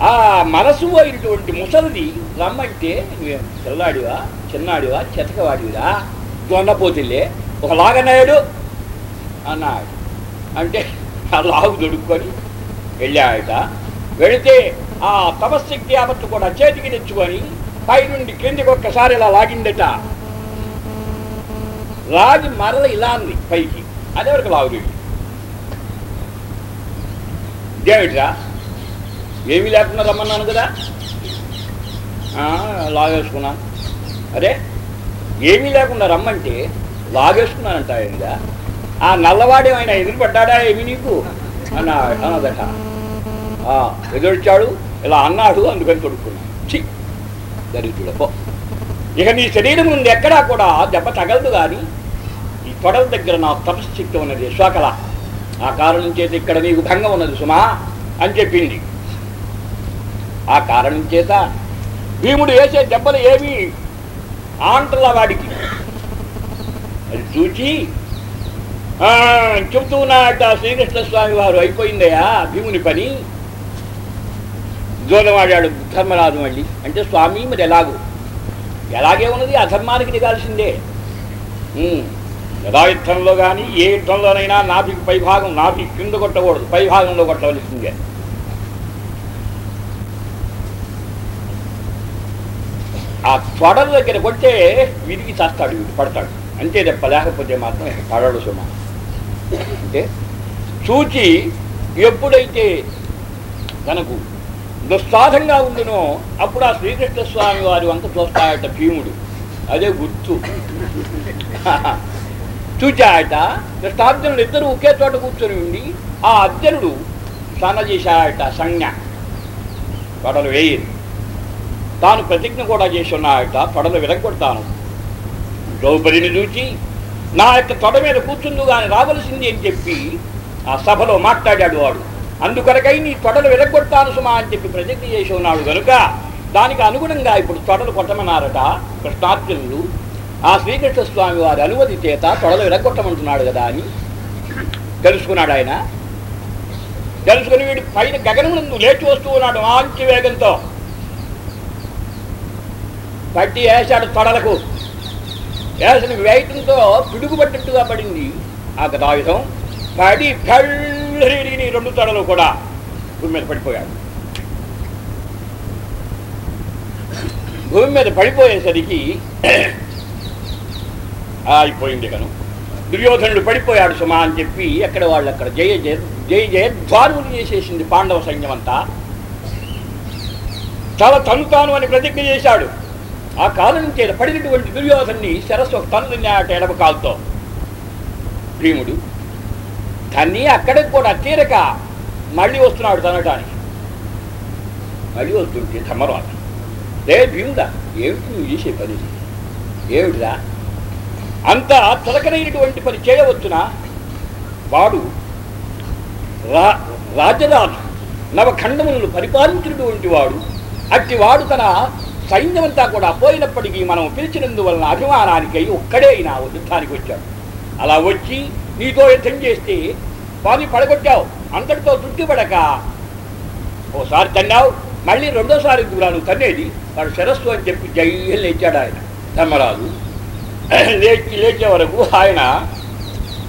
ఆ మనసు అయినటువంటి ముసలిది రమ్మంటే నువ్వేం పిల్లాడివా చిన్నాడివా చెతకవాడివిరా? దొన్నపోతిల్లే ఒక లాగన్నాడు అన్నాడు. అంటే ఆ లాగు దొడుక్కొని వెళ్ళాడట. వెళితే ఆ తపశక్తి ఆపత్తు కూడా చేతికి తెచ్చుకొని పైనుండి కిందికి ఒక్కసారి ఇలా లాగిందట. లాగి మరల ఇలా అంది పైకి. అదే వరకు లాగుతుంది? ఇదేమిట్రా ఏమీ లేకుండా రమ్మన్నాను కదా? లాగేసుకున్నాను అరే ఏమీ లేకుండా రమ్మంటే లాగేసుకున్నానంట ఆయన ఆ నల్లవాడు ఆయన ఎదురుపడ్డా ఏమి నీకు? అన్న అన్నదట. ఎదురొచ్చాడు ఇలా అన్నాడు అందుకని తొడుక్కున్నాను దరిద్రుడపో ఇక నీ శరీరం నుండి ఎక్కడా కూడా దెబ్బ తగలదు కానీ ఈ తొడల దగ్గర నా తపశక్తి ఉన్నది శ్వాకల ఆ కారణం చేత ఇక్కడ నీకు భంగం ఉన్నది సుమా అని చెప్పింది. ఆ కారణం చేత భీముడు వేసే దెబ్బలు ఏమి ఆంటల వాడికి. అది చూచి ఆ, చెబుతూ ఉన్నట్ట శ్రీకృష్ణ స్వామి వారు అయిపోయిందయ్యా భీముని పని. జోదమాడాడు ధర్మరాజు మళ్ళీ. అంటే స్వామి మరి ఎలాగూ? ఎలాగే ఉన్నది? అధర్మానికి దిగాల్సిందే. ఉమ్, యథా యుద్ధంలో కానీ ఏ యుద్ధంలోనైనా నాభికి పైభాగం నాభి కింద కొట్టకూడదు. పైభాగంలో కొట్టవలసిందే. ఆ తొడల దగ్గర కొట్టే విరిగి చస్తాడు వీడు పడతాడు. అంతే తప్ప లేకపోతే మాత్రం పడడు సుమ. అంటే చూచి ఎప్పుడైతే తనకు దుస్సాధంగా ఉండునో అప్పుడు ఆ శ్రీకృష్ణ స్వామి వారి వంక చూస్తాయట భీముడు. అదే గుర్తు. చూచాయట కృష్ణార్జునుడు ఇద్దరు ఒకే చోట కూర్చొని ఉండి ఆ అర్జునుడు స్నాన చేశాయట సంజ్ఞ. పడలు వేయరు తాను ప్రతిజ్ఞ కూడా చేసి ఉన్నాయట తొడలు విరగొడతాను ద్రౌపదిని చూచి నా యొక్క తొడ మీద కూర్చుందు కానీ రావలసింది అని చెప్పి ఆ సభలో మాట్లాడాడు వాడు. అందుకొరకై నీ తొడలు వెలగొడతాను సుమా అని చెప్పి ప్రతిజ్ఞ చేసి ఉన్నాడు కనుక దానికి అనుగుణంగా ఇప్పుడు తొడలు కొట్టమన్నారట కృష్ణార్జునుడు. ఆ శ్రీకృష్ణ స్వామి వారి అనుమతి చేత తొడలు వెలగొట్టమంటున్నాడు కదా అని తెలుసుకున్నాడు ఆయన. తెలుసుకుని వీడు పైన గగనముందు లేచి వస్తూ ఉన్నాడు మంచి వేగంతో. పట్టి వేశాడు తొడలకు. వేసిన వేయటంతో పిడుగుపట్టినట్టుగా పడింది ఆ గదాయుధం. పడి కళ్ళని రెండు తొడలు కూడా భూమి మీద పడిపోయాడు. భూమి మీద పడిపోయేసరికి అయిపోయింది కను దుర్యోధనుడు పడిపోయాడు సుమా అని చెప్పి ఎక్కడ వాళ్ళు అక్కడ జయ జయ జయ జయధ్వారులు చేసేసింది పాండవ సైన్యం అంతా చాలా తను తాను అని ప్రతిజ్ఞ చేశాడు. ఆ కాలం చేత పడినటువంటి దుర్యోధన్ని సరస్సు ఒక తను తిన్నాట ఎడమ కాలుతో. భీముడు కానీ అక్కడికి కూడా తీరక మళ్ళీ వస్తున్నాడు తనటానికి మళ్ళీ వస్తుంటే ధర్మరాజు. రే భీముడా ఏమిటి నువ్వు చేసే పని? ఏమిటిరా? అంత తలకనైనటువంటి పని చేయవచ్చునా? వాడు రా రాజరాజు నవఖండములను పరిపాలించినటువంటి వాడు. అట్టి వాడు తన సైన్యమంతా కూడా పోయినప్పటికీ మనం పిలిచినందువలన అభిమానానికై ఒక్కడే అయినా యుద్ధానికి వచ్చాడు. అలా వచ్చి నీతో యుద్ధం చేస్తే స్వామి పడగొట్టావు. అంతటితో తృప్తిపడక ఓసారి తన్నావు. మళ్ళీ రెండోసారి కూడా నువ్వు తన్నేది. వాడు శరస్సు అని చెప్పి జైలు లేచాడు ఆయన. ధర్మరాజు. లేచి లేచే వరకు ఆయన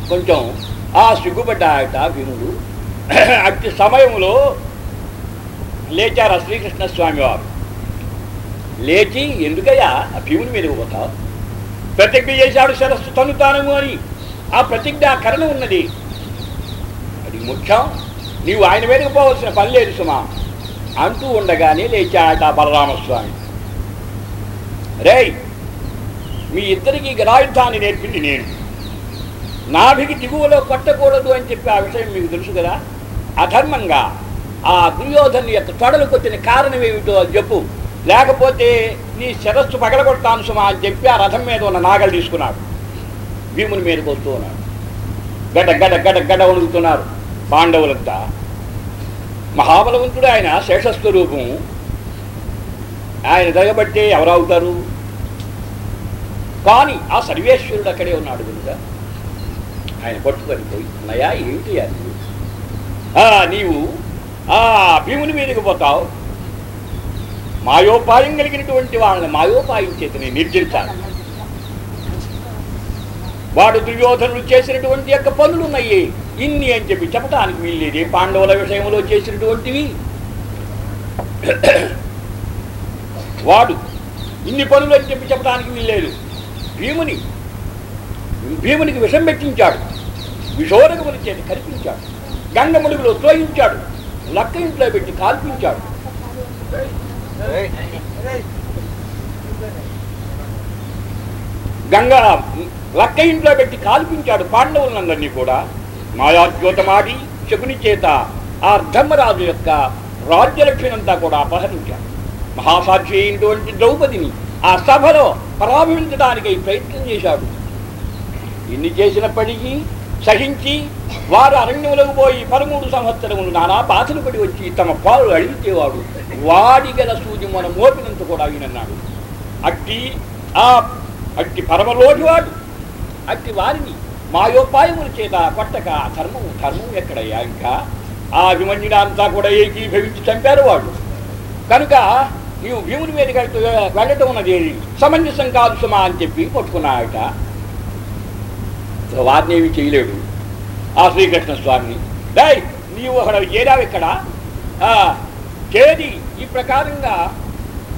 కొంచెం ఆ సిగ్గుపడ్డాయట భీముడు అట్టి సమయంలో లేచారు శ్రీకృష్ణ స్వామి వారు? లేచి ఎందుకయ్యా? ఆ భీముని మీదకి పోతావు. ప్రతిజ్ఞ చేశాడు శరస్సు తనుతానము అని. ఆ ప్రతిజ్ఞ కరణ ఉన్నది. అది ముఖ్యం. నీవు ఆయన మీదకి పోవలసిన పని లేదు సుమా. అంటూ ఉండగానే లేచాట బలరామస్వామి. రేయ్ మీ ఇద్దరికి గదాయుద్ధాన్ని నేర్పింది నేను. నాభికి దిగువలో కొట్టకూడదు అని చెప్పి ఆ విషయం మీకు తెలుసు కదా? అధర్మంగా ఆ దుర్యోధను యొక్క తొడలు కొట్టిన కారణం ఏమిటో అని చెప్పు. లేకపోతే నీ శిరస్సు పగలగొడతాను సుమా అని చెప్పి ఆ రథం మీద ఉన్న నాగలు తీసుకున్నాడు. భీముని మీదకి వస్తూ ఉన్నాడు గడ గడ గడ గడ వణుకుతున్నారు పాండవులంతా. మహాబలవంతుడు ఆయన శేషస్వరూపం ఆయన దయబట్టే ఎవరవుతారు? కానీ ఆ సర్వేశ్వరుడు అక్కడే ఉన్నాడు కనుక ఆయన పట్టుకొని పోయి నయా ఏమిటి అది? ఆ, నీవు ఆ భీముని మీదకి పోతావు. మాయోపాయం కలిగినటువంటి వాళ్ళని మాయోపాయం చేతనే నిర్జించాలి వాడు దుర్యోధనుడు చేసినటువంటి యొక్క పనులు ఉన్నాయి ఇన్ని అని చెప్పి చెప్పడానికి వీల్లేదే. పాండవుల విషయంలో చేసినటువంటివి? వాడు ఇన్ని పనులు అని చెప్పి చెప్పడానికి వీల్లేదు. భీముని భీమునికి విషం పెట్టించాడు. విషోరకముని చేతి కల్పించాడు గంగముడుగులో త్రోయించాడు. లక్క ఇంట్లో పెట్టి కాల్పించాడు. గంగా లక్క ఇంట్లో పెట్టి కాల్పించాడు పాండవులందరినీ కూడా. మాయాద్యోతమాడి శకుని చేత ఆ ధర్మరాజు యొక్క రాజ్యలక్ష్మినంతా కూడా అపహరించాడు. మహాసాక్షి అయినటువంటి ద్రౌపదిని ఆ సభలో పరాభవించడానికి ప్రయత్నం చేశాడు. ఇన్ని చేసినప్పటికీ సహించి వారు అరణ్యములకు పోయి పదమూడు సంవత్సరములు నానా బాధలు పడి వచ్చి తమ పాలు అడిగితేవాడు వాడి గల సూది మన మోపినంత కూడా వినన్నాడు అట్టి ఆ అట్టి పరమలోటివాడు అట్టి వారిని మాయోపాయముల చేత కొట్టక ధర్మం ధర్మం ఎక్కడయ్యా? ఇంకా ఆ అభిమన్యుడంతా కూడా ఏకీభవించి చంపారు వాడు కనుక నీవు భీముని మీద వెళ్ళటం ఉన్నది సమంజసం కాదు సుమా అని చెప్పి కొట్టుకున్నాయట. వారిని ఏమి చేయలేడు. ఆ శ్రీకృష్ణ స్వామిని. డై నీవు అక్కడ చేరావు ఇక్కడ? ఆ, చేరి ఈ ప్రకారంగా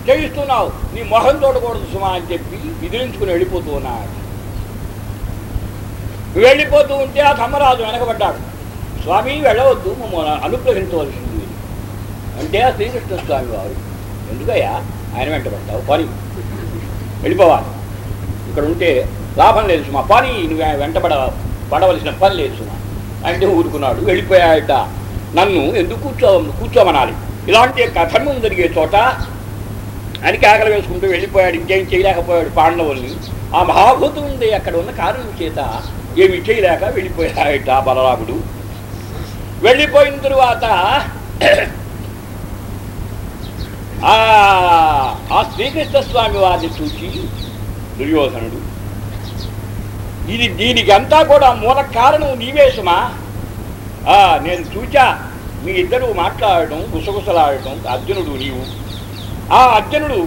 చేయిస్తున్నావు. నీ మొహం చూడకూడదు సుమా అని చెప్పి విదిలించుకుని వెళ్ళిపోతూ ఉన్నాడు. వెళ్ళిపోతూ ఉంటే ఆ ధర్మరాజు వెనకబడ్డాడు. స్వామి వెళ్ళవద్దు మమ్మల్ని అనుగ్రహించవలసింది అంటే ఆ శ్రీకృష్ణ స్వామి వారు ఎందుకయ్యా? ఆయన వెంటబడ్డావు పని. వెళ్ళిపోవాలి. ఇక్కడ ఉంటే లాభం లేదు సుమా పని. నువ్వు వెంటబడ పడవలసిన పని లేదు సుమా. అంటే ఊరుకున్నాడు వెళ్ళిపోయాయట. నన్ను ఎందుకు కూర్చో కూర్చోమనాలి? ఇలాంటి యొక్క జరిగే చోట అని కేకలు వేసుకుంటూ వెళ్ళిపోయాడు ఇంకేం చేయలేకపోయాడు పాండవుల్ని. ఆ మహాభూతం ఉంది అక్కడ ఉన్న కారణం చేత ఏమి చేయలేక వెళ్ళిపోయాడట బలరాముడు. వెళ్ళిపోయిన తరువాత ఆ ఆ శ్రీకృష్ణ స్వామి వారిని చూసి దుర్యోధనుడు ఇది దీనికి అంతా కూడా మూల కారణం నీవేశమా ఆ, నేను చూచా మీ ఇద్దరు మాట్లాడటం గుసగుసలాడటం అర్జునుడు నీవు. ఆ అర్జునుడు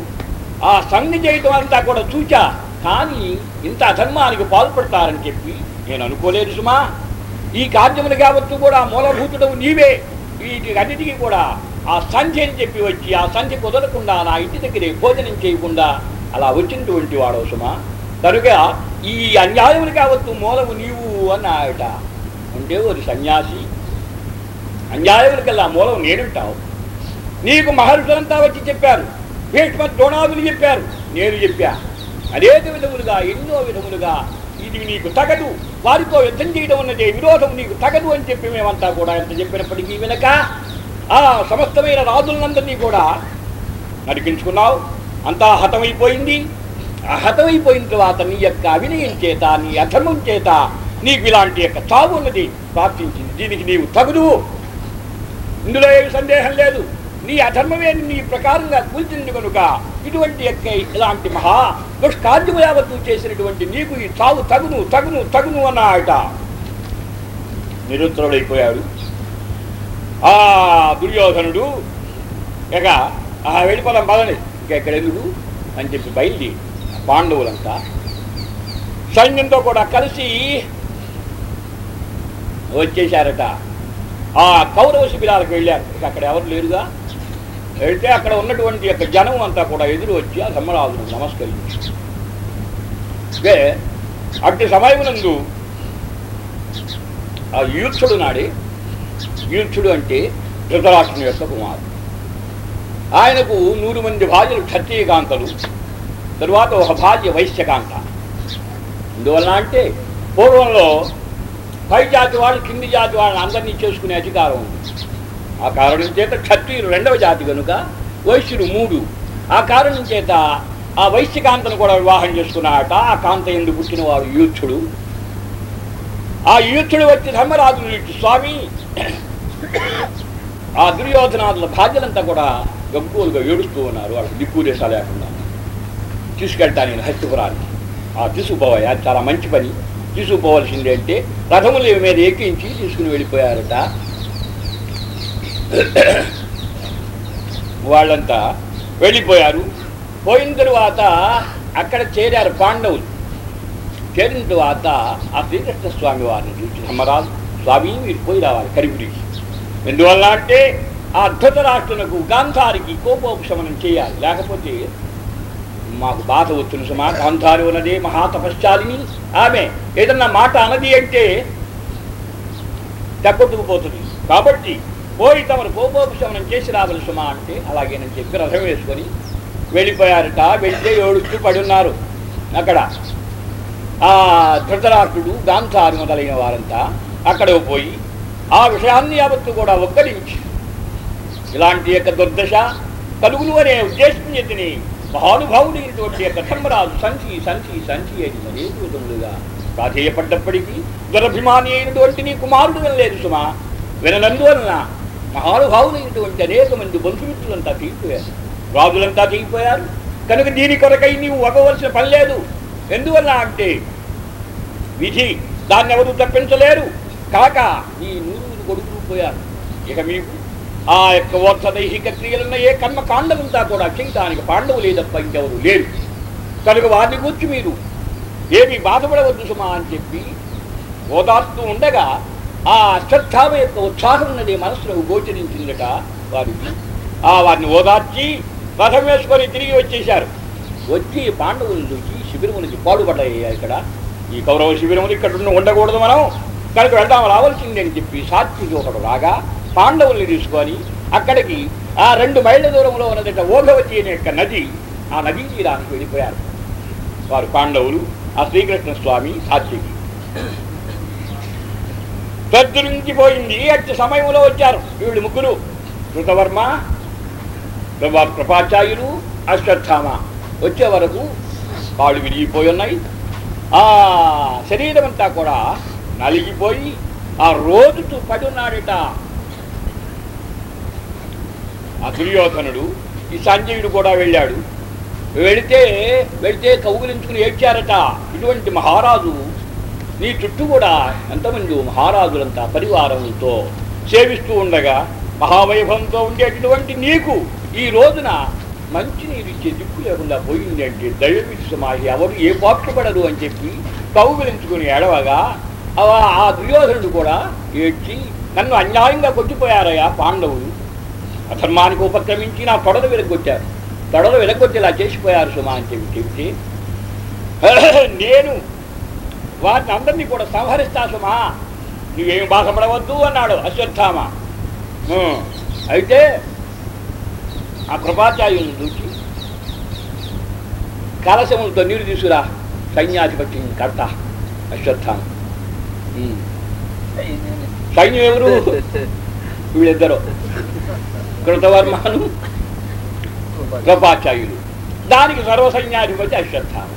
ఆ సంధి చేయటం అంతా కూడా చూచా కానీ ఇంత అధర్మానికి పాల్పడతారని చెప్పి నేను అనుకోలేదు సుమా. ఈ కార్యములు కావచ్చు కూడా మూలభూతుడవు నీవే. వీటి అన్నిటికీ కూడా ఆ సంధ్య అని చెప్పి వచ్చి ఆ సంధ్య కుదరకుండా నా ఇంటి దగ్గరే భోజనం చేయకుండా అలా వచ్చినటువంటి వాడవు సుమా. కనుక ఈ అన్యాయములు కావచ్చు మూలము నీవు అన్నాయట. అంటే ఒక సన్యాసి అన్యాయములకల్లా మూలం నేనుంటావు. నీకు మహర్షులంతా వచ్చి చెప్పారు. భీష్మ ద్రోణాదులు చెప్పారు. నేను చెప్పా. అనేక విధములుగా ఎన్నో విధములుగా ఇది నీకు తగదు. వారితో యుద్ధం చేయడం ఉన్నదే విరోధం నీకు తగదు అని చెప్పి మేమంతా కూడా ఎంత చెప్పినప్పటికీ వినక ఆ సమస్తమైన రాజులందరినీ కూడా నడిపించుకున్నావు అంతా హతమైపోయింది. ఆ హతమైపోయిన తర్వాత నీ యొక్క అవినయం చేత నీ అధర్మం చేత నీకు ఇలాంటి యొక్క చావు ఉన్నది ప్రాప్తించింది. దీనికి నీవు తగుదు ఇందులో ఏమి సందేహం లేదు. నీ అధర్మమే నీ ప్రకారంగా కూల్చింది కనుక ఇటువంటి యొక్క ఇలాంటి మహా దుష్కార్యము యావత్తు చేసినటువంటి నీకు ఈ చావు తగును తగును తగును అన్నాయట. నిరుత్తరుడైపోయాడు. ఆ దుర్యోధనుడు ఇక ఆ వెళ్ళిపోదాం పదని ఇక ఇక్కడ ఎందుకు? అని చెప్పి బయలుదేరి పాండవులంతా సైన్యంతో కూడా కలిసి వచ్చేశారట. ఆ కౌరవ శిబిరాలకు వెళ్ళారు. ఇక అక్కడ ఎవరు లేరుగా? వెళ్తే అక్కడ ఉన్నటువంటి యొక్క జనం అంతా కూడా ఎదురు వచ్చి ఆ ధర్మరాజును నమస్కరించి అంటే అట్టి సమయమునందు ఆ యూత్సుడు నాడి యూత్సుడు అంటే ధృతరాష్ట్రుని యొక్క కుమారుడు. ఆయనకు నూరు మంది భార్యలు క్షత్రియకాంతలు తరువాత ఒక భార్య వైశ్యకాంత అందువల్ల అంటే పూర్వంలో పై జాతి వాళ్ళు కింది జాతి వాళ్ళని అందరినీ చేసుకునే అధికారం ఉంది. ఆ కారణం చేత క్షత్రియులు రెండవ జాతి కనుక వైశ్యుడు మూడు. ఆ కారణం చేత ఆ వైశ్యకాంతను కూడా వివాహం చేసుకున్నాట ఆ కాంత ఎందుకు పుట్టినవాడు యూత్సుడు ఆ యూత్సుడు వచ్చి ధర్మరాజును స్వామి. ఆ దుర్యోధనాదుల భార్యలంతా కూడా గంపులుగా ఏడుస్తూ ఉన్నారు. వాళ్ళకి దిక్కుదేశ లేకుండా. తీసుకెళ్తాను నేను హస్తిపురానికి ఆ తీసుకుపోవా చాలా మంచి పని. తీసుకుపోవలసింది అంటే రథముల మీద ఎక్కించి తీసుకుని వెళ్ళిపోయారట. వాళ్ళంతా వెళ్ళిపోయారు. పోయిన తరువాత అక్కడ చేరారు పాండవులు. చేరిన తరువాత ఆ శ్రీకృష్ణ స్వామి వారిని చూసి ధర్మరాజు స్వామి మీరు పోయి రావాలి కరిపుడికి. ఎందువల్ల అంటే ఆ ధృతరాష్ట్రులకు గాంధారికి కోపోపశమనం చేయాలి. లేకపోతే మాకు బాధ వచ్చిన సుమా గాంధారి ఉన్నదే మహాతపశ్చాలిని ఆమె ఏదన్నా మాట అనది అంటే దెబ్బతుకుపోతుంది కాబట్టి పోయి తమరు కోపోపశమనం చేసి రావాలి సుమా అంటే అలాగేనని చెప్పి రథం వేసుకొని వెళ్ళిపోయారట. వెళ్తే ఏడుస్తూ పడి ఉన్నారు అక్కడ ఆ ధృతరాష్ట్రుడు గాంధారి మొదలైన వారంతా అక్కడ పోయి ఆ విషయాన్ని యావత్తు కూడా ఒక్కరించి ఇలాంటి యొక్క దుర్దశ కలుగులు అనే ఉద్దేశం చేతిని మహానుభావుడైనటువంటి యొక్క ధర్మరాజు సంచి సంచి సంచి అని అనేక ప్రాధేయపడ్డప్పటికీ దురభిమాని అయినటువంటి నీ కుమారుడు వినలేదు సుమా. విననందువలన మహానుభావులైనటువంటి అనేక మంది బంధుమిత్రులంతా తీగిపోయారు రాజులంతా తీగిపోయారు కనుక దీని కొరకై నీవు వగవలసిన పని లేదు. ఎందువల్ల అంటే విధి దాన్ని ఎవరు తప్పించలేరు. కాక నీ నూరుగురు కొడుకులు పోయారు. ఇక మీకు ఆ యొక్క వర్ష దైహిక క్రియలున్న ఏ కర్మకాండలంతా కూడా చేయటానికి పాండవు లేదప్ప ఇంకెవరు లేరు. కనుక వారిని కూర్చి మీరు. ఏమి బాధపడవద్దు సుమా అని చెప్పి ఓదార్తూ ఉండగా ఆ అశ్వత్థామ యొక్క ఉత్సాహం ఉన్నది మనసులో గోచరించిందట వారికి ఆ వారిని ఓదార్చి రథం తిరిగి వచ్చేశారు. వచ్చి పాండవులు చూసి శిబిరమునికి పాడుపడ్డాయి ఇక్కడ? ఈ కౌరవ శిబిరములు ఇక్కడ ఉండకూడదు మనం. కనుక వెళ్దాం రావాల్సిందే అని చెప్పి సాత్వికి ఒకడు రాగా పాండవుల్ని తీసుకొని అక్కడికి ఆ రెండు మైళ్ళ దూరంలో ఉన్నదట ఓఘవతి అనే యొక్క నది ఆ నదీ తీరానికి వెళ్ళిపోయారు. వారు పాండవులు ఆ శ్రీకృష్ణ స్వామి సాత్వికి పెద్దురించి పోయింది అట్టి సమయంలో వచ్చారు వీళ్ళు ముగ్గురు. కృతవర్మ కృపాచార్యులు అశ్వత్థామ. వచ్చే వరకు కాళ్ళు విరిగిపోయి ఉన్నాయి. ఆ శరీరం అంతా కూడా నలిగిపోయి ఆ రోజుతూ పడి ఉన్నాడట ఆ దుర్యోధనుడు ఈ సంజయుడు కూడా వెళ్ళాడు. వెళితే వెళితే కౌగులించుకుని ఏడ్చారట. ఇటువంటి మహారాజు నీ చుట్టూ కూడా ఎంతమంది మహారాజులంతా పరివారంతో సేవిస్తూ ఉండగా మహావైభవంతో ఉండేటటువంటి నీకు ఈ రోజున మంచినీరు ఇచ్చే దిక్కు లేకుండా పోయింది అంటే దైవవిధి సమాహి ఎవరు ఏ పాక్షపడరు అని చెప్పి కౌగిలించుకుని ఏడవగా ఆ- ఆ దుర్యోధనుడు కూడా ఏడ్చి నన్ను అన్యాయంగా కొట్టిపోయారయ్యా పాండవులు. అధర్మానికి ఉపక్రమించి నా తొడలు వెలగొట్టారు. తొడలు వెలగొట్టేలా చేసిపోయారు సుమా అని చెప్పి చెప్తే నేను వారిని అందరినీ కూడా సంహరిస్తా సుమా నువ్వేం బాధపడవద్దు అన్నాడు అశ్వత్థామ. అయితే ఆ కృపాచార్యులను చూసి కలశములతో నీరు తీసుకురా సైన్యాధిపత్యం కడతా అశ్వత్థామ. సైన్యం ఎవరు? వీళ్ళిద్దరు. కృతవర్మను కృపాచార్యులు. దానికి సర్వసైన్యాధిపతి అశ్వత్థామ.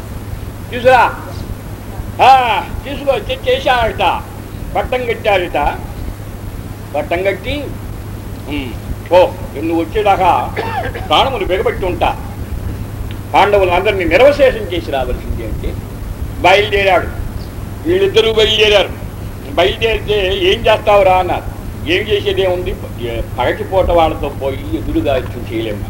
తీసురా ఆ, తీసుకో చేశాడట పట్టం కట్టాడట పట్టం కట్టి ఓ నువ్వు వచ్చేదాకా ప్రాణములు బిగబట్టి ఉంటా. పాండవులందరినీ నిర్వశేషం చేసి రావాల్సింది అంటే బయలుదేరాడు. వీళ్ళిద్దరూ బయలుదేరారు. బయలుదేరితే ఏం చేస్తావురా అన్నారు. ఏం చేసేదే ఉంది పగటిపూట వాళ్ళతో పోయి ఎదురుగా యుద్ధం చేయలేము.